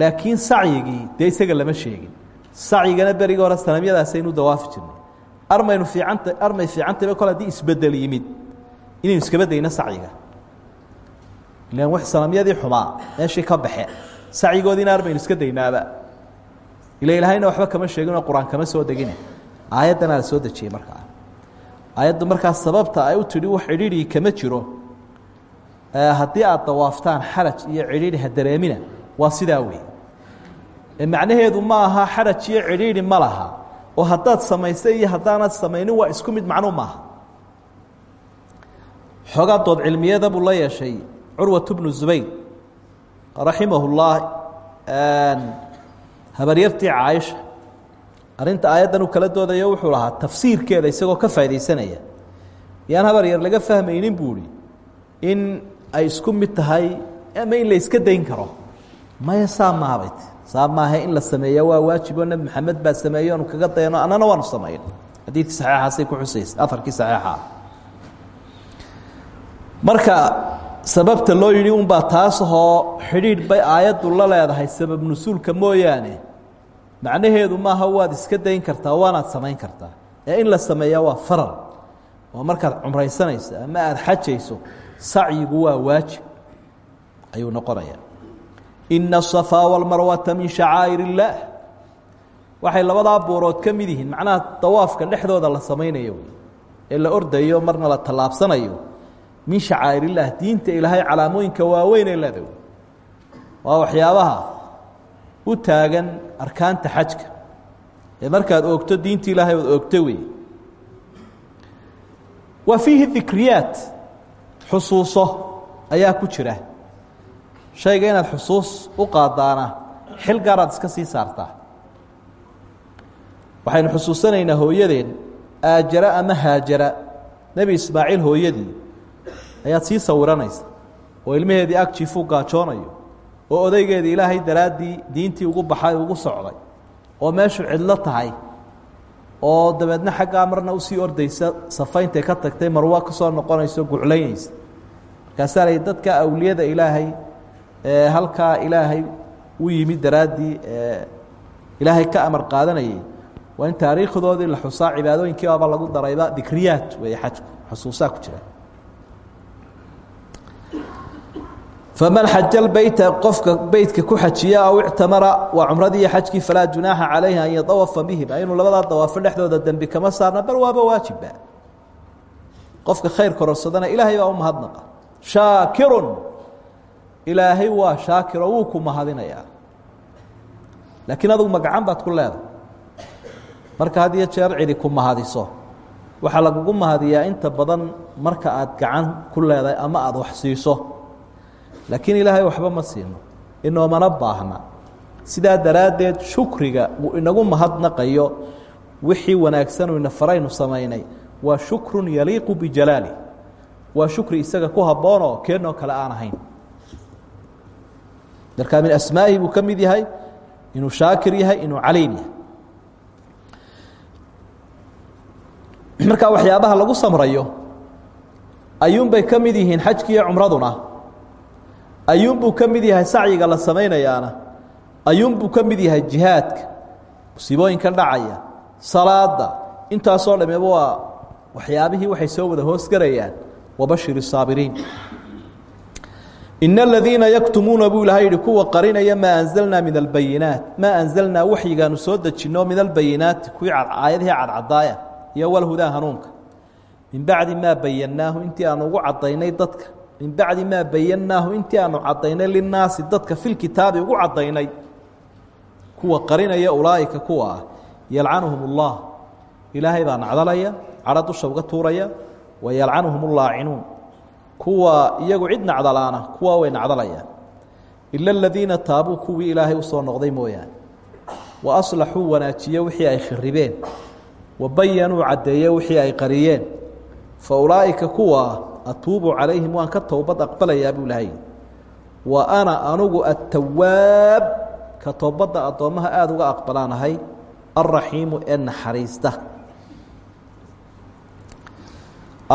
laakiin sacyigii dee isaga lama sheegin. Sacyigana berigii hore sanamyadaasaynu dawaafi jirnay. Armaynu fiicanta armay fiicantayba kol haddii isbeddel yimid. Inaynu iskaba dayno sacyiga. Ilan wax sanamyadii xumaa meeshii ka baxe. Sacyigoodiina armaynu iska daynaaba. Ila ilaahayna waxba kama sheeginoo qur'aan kama soo degine. Aayaddanaa la soo dejiyey markaa. Aayaddu markaa sababta ay u tidhi wax cidhiidhii kama jiro. Haddii aad dawaaftaan xaraj iyo cidhiidhi ha dareemina waa sidaa wey ee macnaheedu ma aha xaraj iyo cidhiidhi ma laha. Oo haddaad samaysay iyo haddaanad samaynin waa isku mid macnuu maaha. Xoogaa dood cilmiyada buu la yeeshay curwatu bnu zubayr raximah اllah habaryartii caaisha. Arrinta aayaddan uu kala doodayo wuxuu lahaa tafsiirkeeda isagoo ka faaidaysanaya yaan habar yar laga fahmaynin buu ihi in ay isku mid tahay ama in la iska dayn karo maya saa maabayt saa maaha in la sameeya waa waajiboo nebi maxamed baa sameeyo anu kaga dayano annana waanu samayn. Xadiidkii saxiixaasay ku xusaysa afarkii saxiixa. Marka sababta loo yidhi unbaa taasahoo xidhiidh bay aayaddu la leedahay sabab nusuulka mooyaane. Macnaheedu maaha waad iska dayn kartaa waanaad samayn kartaa. Ee in la sameeyaa waa faral oo markaad cumraysanayso ama aada xajayso sacyigu waa waajib. Ayuu noqonayaa ina asafaa walmarwata min shacaa'ir illaah waxay labadaa buurood ka mid yihiin. Macnaha dawaafka dhexdooda la samaynayo ee la ordayo marna la tallaabsanayo min shacaa'ir illaah diinta ilaahay calaamooyinka waaweyn ee leedahay waa waxyaabaha u taagan arkaanta xajka. Ee markaad oogto diinta ilaahay ood oogto wey wa fiihi dikriyaat xusuuso ayaa ku jira shayga inaad xusuus u qaadaana xil gaaraad iska sii saartaa. Waxaynu xusuusanaynaa hooyadeen aajara ama haajara nebi ismaaciil hooyadii ayaad sii sawiranaysa oo ilmaheedii ag jiifuu gaajoonayo oo odaygeedii ilaahay daraaddii diintii ugu baxay ugu socday oo meeshu cidlo tahay oo dabeedna xaggaa marna u sii ordaysa safayntay ka tagtay marwa ka soo noqonayso guclaynaysa markaasaa la dadka awliyada ilaahay halkaa ilaahay u yimid daraaddii ilaahay ka amar qaadanayay waa in taariikhdoodii la xusaa cibaadooyinkii baaba lagu darayba dikriyaat weeye xajku xusuusaa ku jira. Faman xaja lbeyta qofka beytka ku xajiya aw ictamara waa cumradii iyo xajkii falaa junaaxa calayhi an yadawafa bihima inuu labadaa dhexdooda dembi kama saarna bal waaba waajibba qofka khayr kororsadana ilaahay baa u shaakirun ilaahay waa shaakiro wuu ku mahadinayaa. Laakiin adugu magacan baad ku leedahay. Marka had iyo jeer cidi ku mahadiso. Waxaa lagugu mahadiyaa inta badan marka aad gacan ku leedahay ama aada wax siiso. Laakiin ilaahay waxba ma siino. Inoomana baahna. Sidaa daraaddeed shukriga uu inagu mahadnaqayo wixii wanaagsanuu ina faraynu samaynay waa shukrun yaliiqu bijalaali waa shukri isaga ku habboonoo keenoo kale aan markaa min asmaa'ihi buu ka mid yahay inuu shaakir yahay inuu caliim yahay. Markaa waxyaabaha lagu samrayo ayuunbay ka mid yihiin xajkiiyo cumraduna. Ayuunbuu ka mid yahay sacyiga la samaynayaana. Ayuunbuu ka mid yahay jihaadka. Musiibooyinka dhacaya salaada intaasoo dhameeba waa waxyaabihii waxay soo wada hoosgarayaan wabashir الsaabiriin in aladiina yaktumuuna buu ilahay yihi kuwa qarinaya maa anzalnaa min albayinaat maa anzalnaa waxyigaanu soo dejinno min albayinaati kuwii aayadihii cadcadaaya iyo walhudaa hanuunka min bacdi maa bayannaahu intii aanu ugu cadaynay dadka min bacdi maa bayannaahu intii aanu cadaynay linaasi dadka filkitaabi ugu cadaynay kuwa qarinaya ulaa'ika kuwa ah yalcanuhum اllah ilaahay baa nacdalaya cadho dusha uga tuuraya wa yalcanuhum اllaacinuun kuwa iyagu cid nacdalaana kuwa way nacdalayaan. Ila aladiina taabuu kuwii ilaahay u soo noqday mooyaane. Wa aslaxuu wanaajiye wixii ay khiribeen. Wa bayanuu caddeeye wixii ay qariyeen. Fa ulaa'ika kuwa atuubu calayhim waan ka towbad aqbalayaa buu ilahay wa ana anugu attawaab ka toobadda addoommaha aada uga aqbalaanahay alraxiimu ee naxariista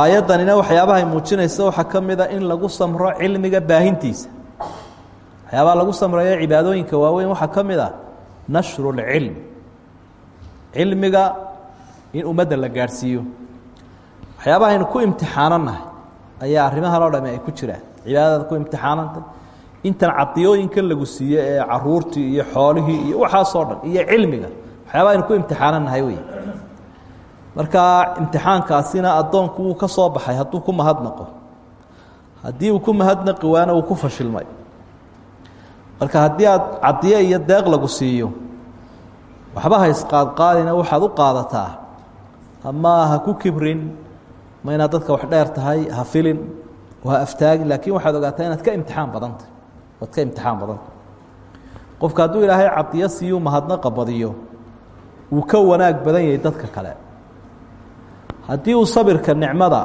aayaddanina waxyaabahay muujinaysa waxaa ka mida in lagu samro cilmiga baahintiisa. Waxyaabaha lagu samreeyo cibaadooyinka waaweyn waxaa ka mid a nashru اlcilm cilmiga in ummadda la gaadhsiiyo. Waxyaabaha aynu ku imtixaananahay ayaa arrimahan oo dhami ay ku jiraan. Cibaadada ku imtixaananta intan cadiyooyinkan lagu siiye ee caruurtii iyo xoolihii iyo waxaasoo dhan iyo cilmiga. Waxyaabaha aynu ku imtixaananahay wey markaa imtixaankaasina addoonku wuu ka soo baxay hadduu ku mahadnaqo haddii uu ku mahadnaqi waana uu ku fashilmay. Marka haddii aad cadiye iyo deeq lagu siiyo waxba ha isqaadqaadina waxaad u qaadataa. Ama ha ku kibrin ma inaad dadka wax dheer tahay ha filin oo ha aftaagin laakiin waxaad ogaataa inaad ka imtixaan badantah waad ka imtixaan badanta qofka hadduu ilaahay cadiyo siiyuu mahadnaqa badiyo wuu ka wanaag badan yahay dadka kale haddii uu sabirka nicmada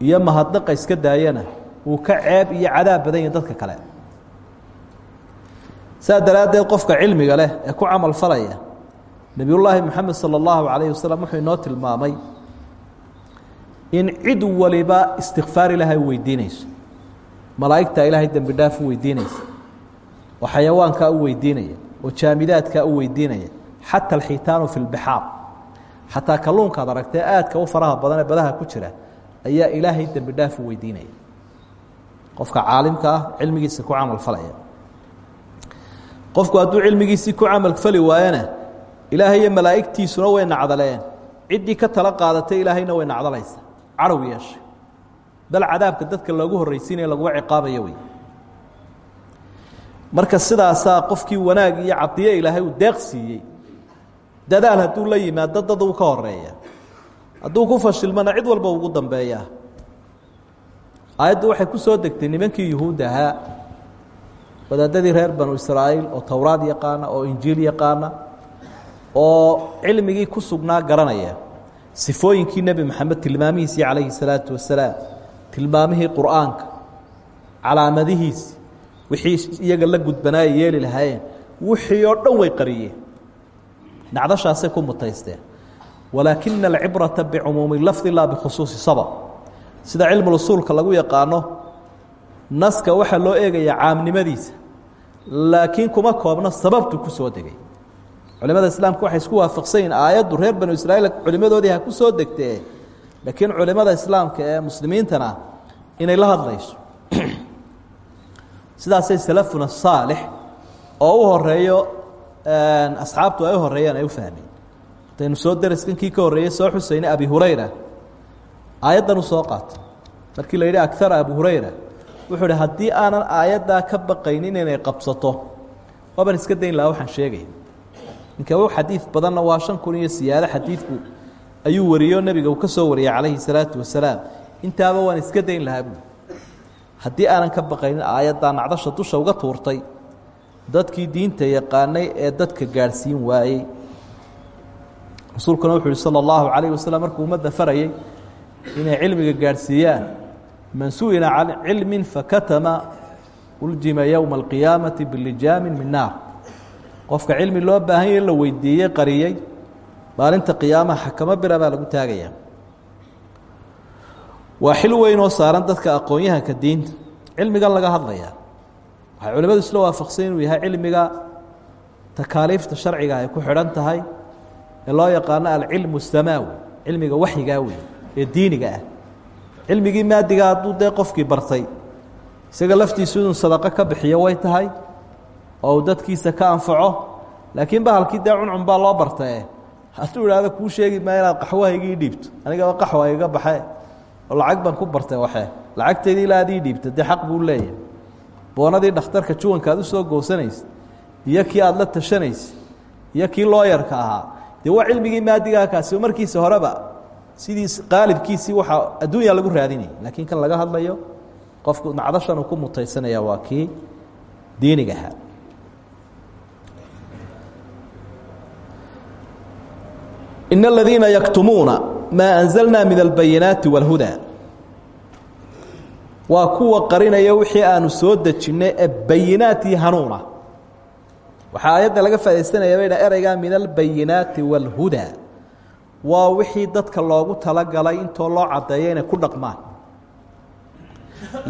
iyo mahadnaqa iska daayana uu ka ceeb iyo cadaab badan yahay dadka kale. Saa daraaddeed qofka cilmiga leh ee ku camal falaya nebiyullaahi moxamed sala allahu calayhi wasalam wuxuu inoo tilmaamay in cid waliba istikfaar ilaahay u weydiinayso malaa'igtaa ilaahay dembi dhaaf weydiinaysa oo xayawaankaa u weydiinaya oo jaamidaadkaa u weydiinaya xata alxitaanu fi lbixaar xataa kalluunkaad aragtee aadka u faraha badan ee badaha ku jira ayaa ilaahay dembi dhaaf u qofka caalimka ah cilmigiisa ku camal falaya. Qofku hadduu cilmigiisii ku camal fali waayana ilaahay iyo malaa'igtiisuna way nacdaleen. Ciddii ka tala qaadatay ilaahayna way nacdalaysa. Cadhow yeeshay. Bal cadaabka dadka loogu horraysiinaya laguga ciqaabayo wey. Marka sidaasaa qofkii wanaag iyo cadiye ilaahay uu deeq dadaal hadduu la yimaado dad uu ka horreeya hadduu ku fashilmana cid walba ugu dambeeyaa aayaddu waxay ku soo degtay nimankii yuhuud ahaa wadaadadii reer banu israa'iil oo towraad yaqaana oo injiil yaqaana oo cilmigii ku sugnaa garanaya sifooyinkii nebi moxamed tilmaamihiisii calayhi salaatu wasalaam tilmaamihii qur'aanka calaamadihiisi wixii iyaga la gudbanaaya yeeli lahaayeen wixii oo dhan way qariyeen nacdashaasay ku mutaysteen walaakina alcibrata bicumuumi lafdi laa bikhusuusi sabab. Sida cilmul usuulka lagu yaqaano naska waxaa loo eegayaa caamnimadiisa. Laakiin kuma koobno sababtu ku soo degay. Culimada islaamka waxay isku waafaqsan yihiin aayaddu reer banu israiil culimadoodii ha ku soo degtee. Laakiin culimada islaamka ee muslimiintana inay la hadlayso. Sidaasay salafuna saalix. Oo u horeeyo asxaabtu ay u ay u fahmeen hadaynu soo daraskankii ka horreeyey soo xusayna abi hurayra. Aayaddan soo qaatay markii la yidhi agara abu hurayra. Wuxuu hi haddii aanan aayaddaa ka baqaynin inay qabsato waaban iska dayn lahaa waxaan sheegaya ninka u xadiid badanna waa shan kun iyo siyaado xadiidku ayuu wariyo nebiga uu ka soo wariyey calayhi salaatu wasalaam. Intaaba waan iska dayn lahaa buui aanan ka baqaynin aayaddaa nacdasha dusha uga tuurtay dadkii diinta yaqaanay ee dadka gaadhsiin waayey. Rasuulkuna wuxu uhi salى اllahu calayh wasalam markuu ummadda farayey inay cilmiga gaadhsiiyaan man su'ila can cilmi fakatama uljima yowma alqiyaamati bilijaamin min naar. Qofka cilmi loo baahanya in la weydiiyey qariyey maalinta qiyaamaha xakamo bira baa lagu taagayaa waa xil weyn oo saaran dadka aqoon-yahanka diinta. Cilmigan laga hadlayaa waxay culimmadu isla waafaqsan inuu cilmiga takaaliifta sharciga ay ku xidhan tahay ee loo yaqaano alcilmu samaawi cilmiga waxyigaa wey ee diiniga ah. Cilmigii maadiga hadduu dee qofkii bartay isaga laftiisu inuu sadaqo ka bixiyo way tahay oo dadkiisa ka anfaco laakiin bahalkii dee cuncun baa loo bartae hadduu idhaahdo kuu sheegi maayo inaad qaxwaha igii dhiibto anigaba qaxwa iga oo lacag baan ku bartay waxe lacagteedii ilaa ad ii xaq buu leeyahay boonadii dhakhtarka juwanka aad u soo goosanaysa iyo kii aada la tashanaysa iyo kii looyarka ahaa dee waa cilmigii maadigaa kaasi markiisa horeba sidiis qaalibkiisii waxaa adduunya lagu raadinaya laakiin kan laga hadlayo qofku nacdashan uu ku mutaysanaya waa kii diiniga ahaa. In اladiina yaktumuuna maa anzalna min albayinaati wاlhudaa waa kuwa qarinaya wixii aanu soo dejinnay ee bayinaat iyo hanuuna. Waxaa aayadda laga faa'idaysanaya bay dha ereygaa min albayinaati wاlhudaa waa wixii dadka loogu talagalay intoo loo caddeeyo inay ku dhaqmaan.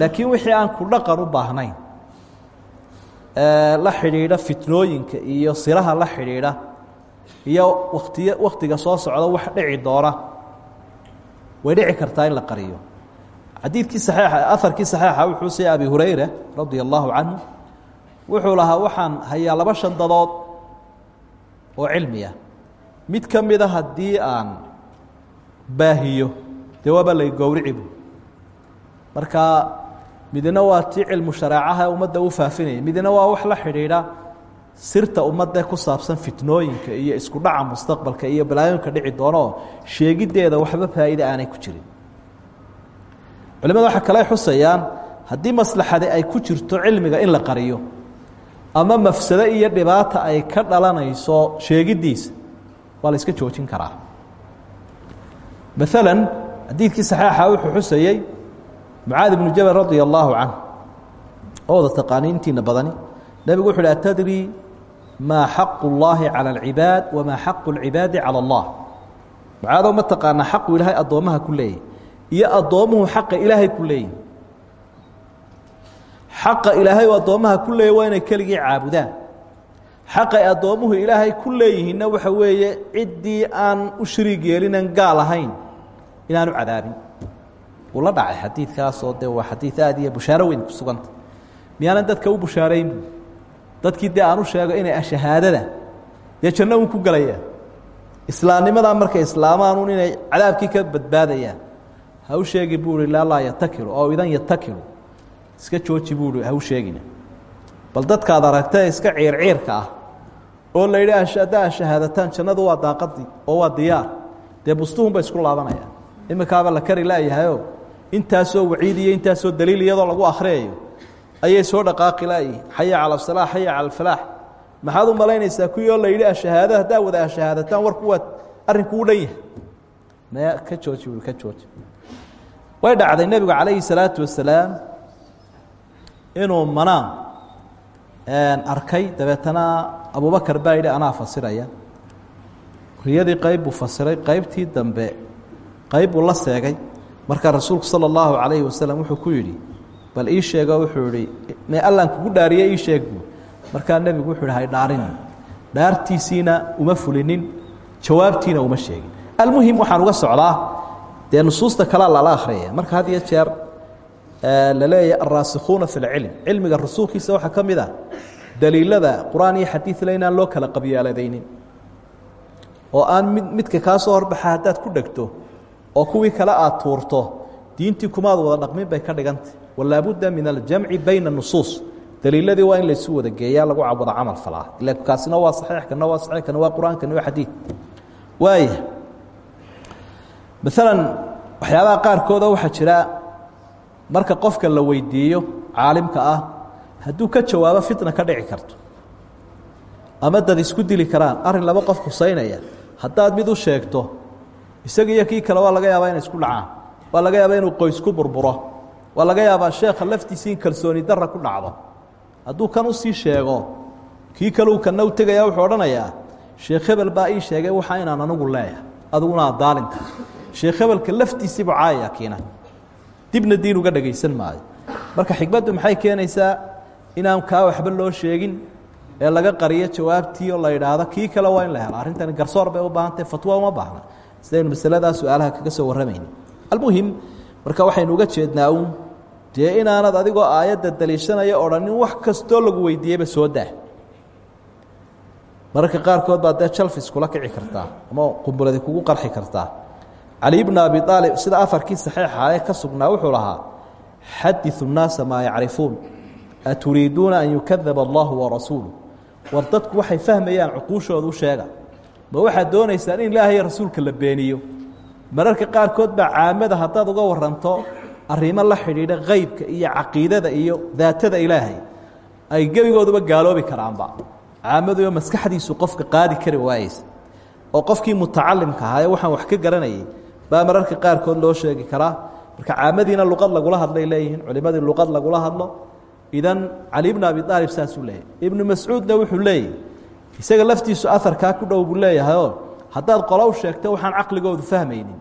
Laakiin wixii aan ku dhaqan u baahnayn la xidhiidha fitnooyinka iyo siraha la xidhiidha iyo waktiy waktiga soo socda wax dhici doona way dhici kartaa in la qariyo xadiidkii saxiixa aharkii saxiixa wuxuu siya abi hurayra radia allahu wuxuu lahaa waxaan hayaa laba shandadood oo cilmiya mid ka mida haddii aan baahiyo dee waaba marka midna waa tii cilmu shareecaha ummadda u faafinaya midna waa wax la xidhiidha sirta ummadda ku saabsan fitnooyinka iyo isku dhaca mustaqbalka iyo balaayooyinka dhici doonoo sheegiddeeda waxba faa'iide aanay ku jirin culimada waxaa kale xusayaan haddii maslaxadi ay ku jirto cilmiga in la qariyo ama mafsado iyo dhibaata ay ka dhalanayso sheegiddiisa waa la iska joojin karaa maala xadiidkii saxiixa wuxuu xusayey mucaadi bnu jabal radia allaahu canh oo wada taqaaniintiina badani nebigu wuxu uhi atadri maa xaqu اllaahi calى اlcibaad wamaa xaqu اlcibaadi calى اllah mucaadow ma taqaanaa xaqu ilaahay addoommaha ku leeyahy iyo addoommuhu xaqa ilaahay ku leeyihiin. Xaqa ilaahay oo addoommaha ku leeyahy waa inay keligii caabudaan. Xaqay addoommuhu ilaahay ku leeyihiinna waxa weeye ciddii aan u shariig yeelinan gaal ahayn inaanu cadaabin. Wuu la dhacay xadiidkaasoo dee waa xadiid aad iyo bushaaro weyn ku suganta. Miyaanan dadka u bushaarayn dadkii dee aan u sheego inay shahaadada dee janno ku gelayaan islaamnimadaa markay islaamaan inay cadaabkii ka badbaadayaan ha u sheegi buu ihi laalaa yatakilu oo idan yatakilu iska jooji buu ihi ha u sheegina bal dadkaad aragtee iska ciirciirka ah. Oo la yidhi haddaa shahaadataan jannadu waa daaqadii oo waa diyaar. Dee bustuhun bay isku laabanayaan. Iminkaaba la kari laayahayo intaasoo waciid iyo intaasoo daliil iyadoo lagu akhriyayo? Ayay soo dhaqaaqi laayihin xaya cala asalaax xaya cala alfalaax maxaad u malaynaysaa kuwii oo la yidhi ashahaada haddaa wada ashahaadataan warku waa arrinku u dhan yahay. Maya ka jooji ka jooji way dhacday nebigu calayhi salaatu wasalaam inuu manaam arkay. Dabeetana abubakar baa yidhi anaa fasiraya. Riyadii qayb fasiray. Qaybtii dambe qayb la seegay. Markaa rasuulku sala allahu calayhi wuxuu ku yidhi bal ii sheego wuxuu yihi me allaan kugu dhaariye ii sheeg buu. Markaa nebigu wuxuu yidhi hay dhaarin dhaartiisiina uma fulinin jawaabtiina uma sheegin. Almuhim waxaan uga socdaa dee nusuusta kalea lala akhriyaya marka had jeer la leeyahay alraasikhuuna fi lcilm cilmiga rasuulkiisa waxaa ka ah daliilada qur'aan iyo xadiidle inaan loo kala qabyaaladaynin. Oo aan mid midka kaa soo horbaxa haddaad ku dhegto oo kuwii kale aad tuurto diintii kumaad wada dhaqmin bay ka dhigantay walaabudda min aljamci bayna nusuus. Daliiladii waa in laysu wada geeyaa lagu wada camal falaa ila kaasina waa saxiix kana waa saxiix kana waa qur'aan kana waa xadiid. Waaya maalan waxyaabaha qaarkooda waxaa jira marka qofka la weydiiyo caalimka ah hadduu ka jawaabo fitna ka dhici karto. Ama dad isku dili karaan arrin laba qof husaynaya haddaad mid u sheegto isaga iyo kii kale waa laga yaabaa inay isku dhacaan waa laga yaabaa inuu qoys ku burburo waa laga yaabaa sheekha laftiisii in kalsooni darra ku dhacdo. Hadduu kan u sii sheego kii kale uu kana u tegaya wuxuu odhanayaa sheekh hebel ii sheegay waxa inaan anigu leeyahay adiguna daalinta sheekh hebelka laftiisiibu caayaya kiina. Dibna diin uga dhegaysan maayo. Marka xikmaddu maxay keenaysaa inaan kaa waxba loo sheegin ee laga qariyo jawaabtii oo la yidhaahdo kii kale waa in la helo. Arrintani garsoor bay u baahantahy fatwa uma baahna. Sidaynu masaladaa su'aalaha kaga soo warramayni almuhim marka waxaynu uga jeednaa uun dee inaanad adigoo aayadda daliishanaya odhanin wax kastoo lagu weydiiyeyba soo daa. Mararka qaarkood baa dee jalfis kula kici kartaa ama qumbuladi kugu qarxi kartaa cali bna abi aalib sida afarkii saxiixa ee ka sugnaa wuxuu lahaa xadiu nnaasa maa yacrifuun aturiiduuna an yukadaba allahu warasuulu war dadku waxay fahmayaan cuquushooda u sheega. Ma waxaad doonaysaan in ilaahay rasuulka la beeniyo? Mararka qaarkood baa caamada haddaad uga waranto arrimo la xidhiidha kaybka iyo caqiidada iyo daatada ilaahay. Ay gebigooduba gaaloobi karaanba. Caamaduba maskaxdiisu qofka qaadi kari waayeysa. Oo qofkii mutacalimka ahaa waxaan wax ka garanayay baa mararka qaarkood loo sheegi karaa. Marka caamadiina luqad lagula hadlay leeyihiin culimadii luqad lagula hadlo. Idan cali bnu abi aalib saasuu leeyahy ibnu mascuudna wuxuu leeyahy isaga laftiisu aharkaa ku dhow buu leeyahayoo haddaad qolow sheegto waxaan caqligoodu fahmaynin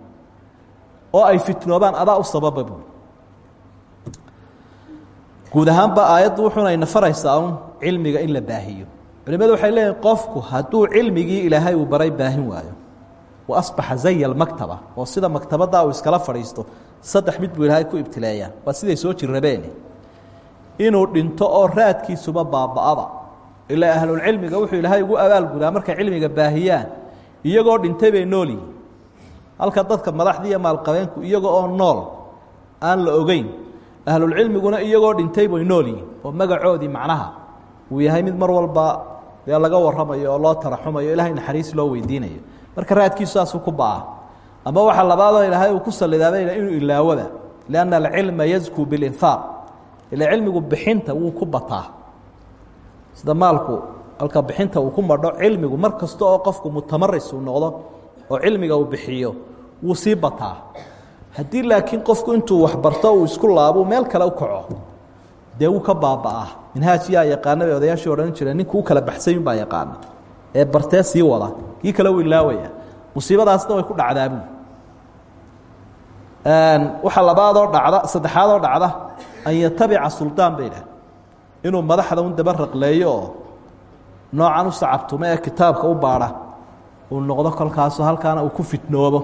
oo ay fitnoobaan adaa u sababa buui guud ahaanba aayaddu wuxuuna faraysaa un cilmiga in la baahiyo. Culimadu waxay leeyihiin qofku hadduu cilmigii ilaahay uu baray baahin waayo wa asbaxa zaya almaktaba oo sida maktabaddaa uu iskala fadhiisto saddex mid buu ilaahay ku ibtileeyaa waa siday soo jirrabeeni inuu dhinto oo raadkiisuba baaba'aba. Ilaa ahlulcilmiga wuxuu ilaahay ugu abaalgudaa markay cilmiga baahiyaan iyagoo dhintay bay nool yihiin halka dadka madaxdii iyo maalqabeenku iyago oo nool aan la ogeyn ahlulcilmiguna iyagoo dhintay bay nool yihiin oo magacoodii macnaha. Uu yahay mid mar walba laga warramayo oo loo taraxumayo ilaahay naxariis loo weydiinayo marka raadkiisu saasuu ku ba'a ama waxa labaadoo ilaahay uu ku salidaabay inuu ilaawada. Lianna alcilma yazkuu bilinfaaq ila cilmigu bixinta wuu ku bataa. Sida maalku halka bixinta uu ku madho cilmigu mar kasta oo qofku mutamaris uu noqdo oo cilmiga uu bixiyo wuu sii bataa. Haddii laakiin qofku intuu waxbarto uu isku laabo meel kale u kaco. Dee wuu ka baaba'aa. Minhaajyaa yaqaana bay odayaashii odhan jireen ninka u kala baxsayun baa yaqaana ee bartee sii wada. Kii kale uu ilaawaya. Way ku dhacdaabuu. Waxaa labaadoo dhacda saddexaadoo dhacda an yatabica suldaan bay inuu madaxda un daba raqleeyo oo noocan u sacabtumo ee kitaabka u baadha uu noqdo kolkaaso halkaana uu ku fitnoobo.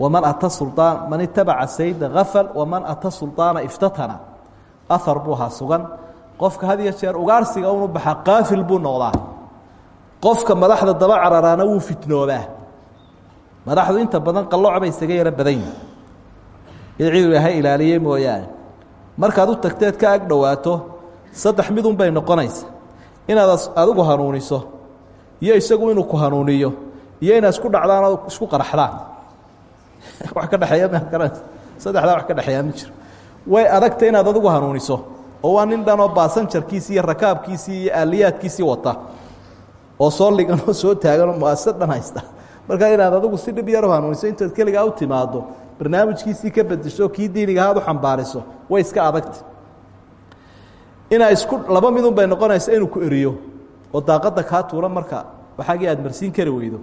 Waman ata sulaan man itabaca sayda afal waman ata sulطaana iftatana. Ahar buu sugan. Qofka had jeer ugaarsiga unu baxa qaafil buu noqdaa qofka madaxda daba cararaana wuu fitnoobaa madaxdu inta badan qallooc bay isaga yaro badan yihiin id cid ilaahay ilaaliyey mooyaane. Markaad u tagteed ka ag dhowaato saddex midun bay noqonaysa. Inaad adigu hanuuniso iyo isagu inuu ku hanuuniyo iyo inaad isku dhacdaan oo isku qaraxdaan. Wax ka dhexeeya ma garanaysa saddexdaa wax ka dhexeeyaa ma jiro. Way adagta inaad adigu hanuuniso oo waa nin dhanoo baasanjarkiisii iyo rakaabkiisii iyo aaliyaadkiisii oo soo ligan oo soo taaganoo muasad dhan haysta markaa inaad adigu si dhib yaro hanuuniso intaad keligaa u timaado barnaamijkiisii ka bedesho kii diiniga xambaariso way iska adagta inaa isku laba midun bay noqonaysa inuu ku eriyo oo daaqadda kaa tuura marka waxaagii aad marsiin kari weydo.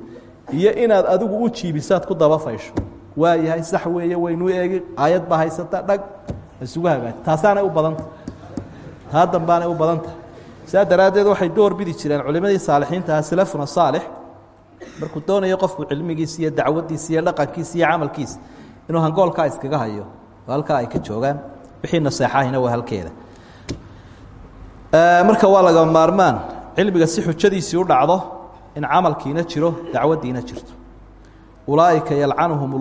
Iyo inaad adigu u jiibisaad ku daba faysho waa yahay sax weeye waynuu eegi aayad baa haysata dhag isugu hagaaj taasaanay u badanta taa dambaanay u badan saa daraaddeed waxay door bidi jireen culimadii saalixiinta salafuna saalix markuu doonayo qofku cilmigiisa iyo dacwaddiisa iyo dhaqankiisa iyo camalkiisa inuu hangoolkaa iskaga hayo oo ay ka joogaan wixii naseexahina waa halkeeda. Marka waa laga maarmaan cilmiga si xujadiisii u dhacdo in camalkiina jiro dacwaddiina jirto. Ulaa'ika yalcanuhum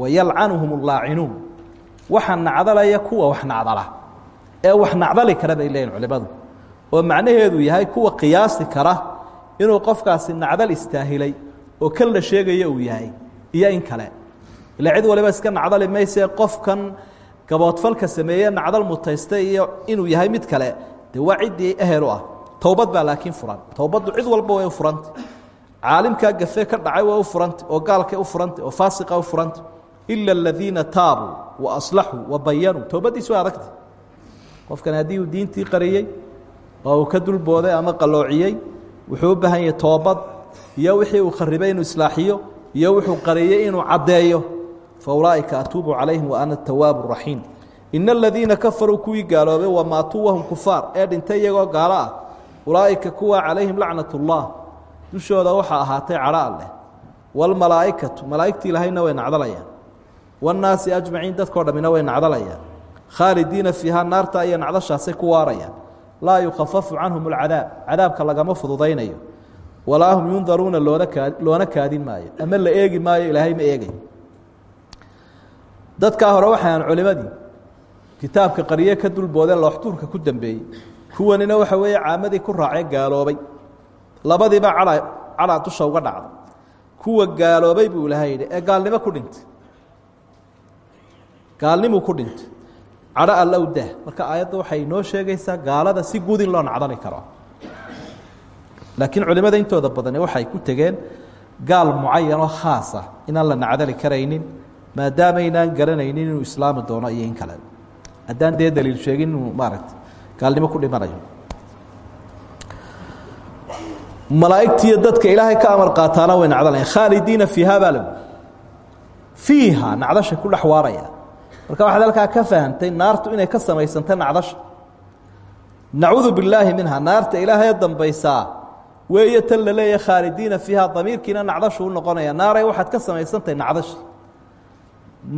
wa yalcanuhum اllaacinuun waxa nacdalaya kuwa wax nacdala. Ee wax nacdali kara bay leeyihiin culimmadu oo macnaheedu yahay kuwa qiyaasi kara inuu qofkaasi nacdal istaahilay oo kan la sheegaya uu yahay iyo in kale. Ila cid waliba iska nacdali maysee qofkan gaboodfalka sameeye nacdal mutaysta iyo inuu yahay mid kale dee waa ciddii ehel u ah. Towbad baa laakiin furan. Towbaddu cid walba way u furanta caalimkaa gafe ka dhacay waa u furanta oo gaalkay u furanta oo faasiqa u furanta ila aladiina taabuu wa aslaxuu wa bayanuu towbaddiisu adagta qofkan haddii uu diintii qariyey oo uu ka dulbooday ama qalloociyey wuxuu u baahan yahay toobad iyo wixii uu kharibay inuu islaaxiyo iyo wuxuu qariyey inuu caddeeyo. Fa ulaa'ika atuubu calayhim wa ana tawaabu raxiim. Ina aladiina kafaruu kuwii gaaloobay wamaatuu wahum kufaar ee dhintay iyagoo gaalo ah ulaa'ika kuwa calayhim lacnat ullah dushooda waxaa ahaatay cadho alleh waalmalaa'ikatu malaa'igtii ilaahayna way nacdalayaan. Waannaasi ajmaciin dadkao dhammina way nacdalayaan. Khaalidiina fiihaa naarta iyo nacdashaasay ku waarayaan laa yukhafafu canhum alcadaab cadaabka lagama fududaynayo. Walaa hum yundaruuna loona loona kaadin maayo. Ama la eegi maayo ilaahay ma eegay. Dadkaa hore waxaan culimadii kitaabka qarye ka dulboodee looxtuurka ku dambeeyey. Kuwanina waxa weeye caamadii ku raacee gaaloobay. Labadiiba cadha cadhaa dusha uga dhacda kuwa gaaloobay buu ilaahay ee gaalnimo ku dhintay gaalnimuu ku dhintay cadho alla u dah. Marka aayadda waxay inoo sheegaysaa gaalada si guud in loo nacdali karo. Laakiin culimada intooda badani waxay ku tegeen gaal mucayanoo khaasa inaan la nacdali karaynin maadaamaynaan garanaynin inuu islaami doono iyo in kale. Haddaan dee daliil sheegin inuu maaragta gaalnimo ku dhimanayo. Malaa'igtiiyo dadka ilaahay ka amar qaataana way nacdalayan khaalidiina fiiha baa lagu fiiha nacdasha ku dhex waaraya marka waxaad halkaa ka fahamtay naartu inay ka samaysantay nacdasha nacuudu billaahi minha naarta ilaahayee dambaysaa. Weeye tan la leeyahay khaalidiina fiiha damiirkiina nacdashu u noqonaya naaray waxaad ka samaysantahay nacdashi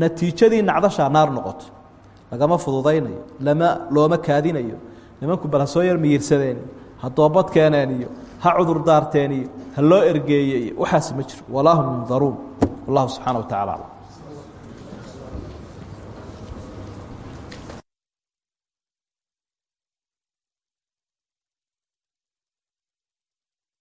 natiijadii nacdashaa naar noqoto. Lagama fududaynayo lama looma kaadinayo. Nimanku bal soo yar miyirsadeen ha doobad keeneen iyo ha cudur daarteen iyo ha loo ergeeye waxaas ma jiro. Walaa hum yundaruun. Wallahu subxaana wa tacala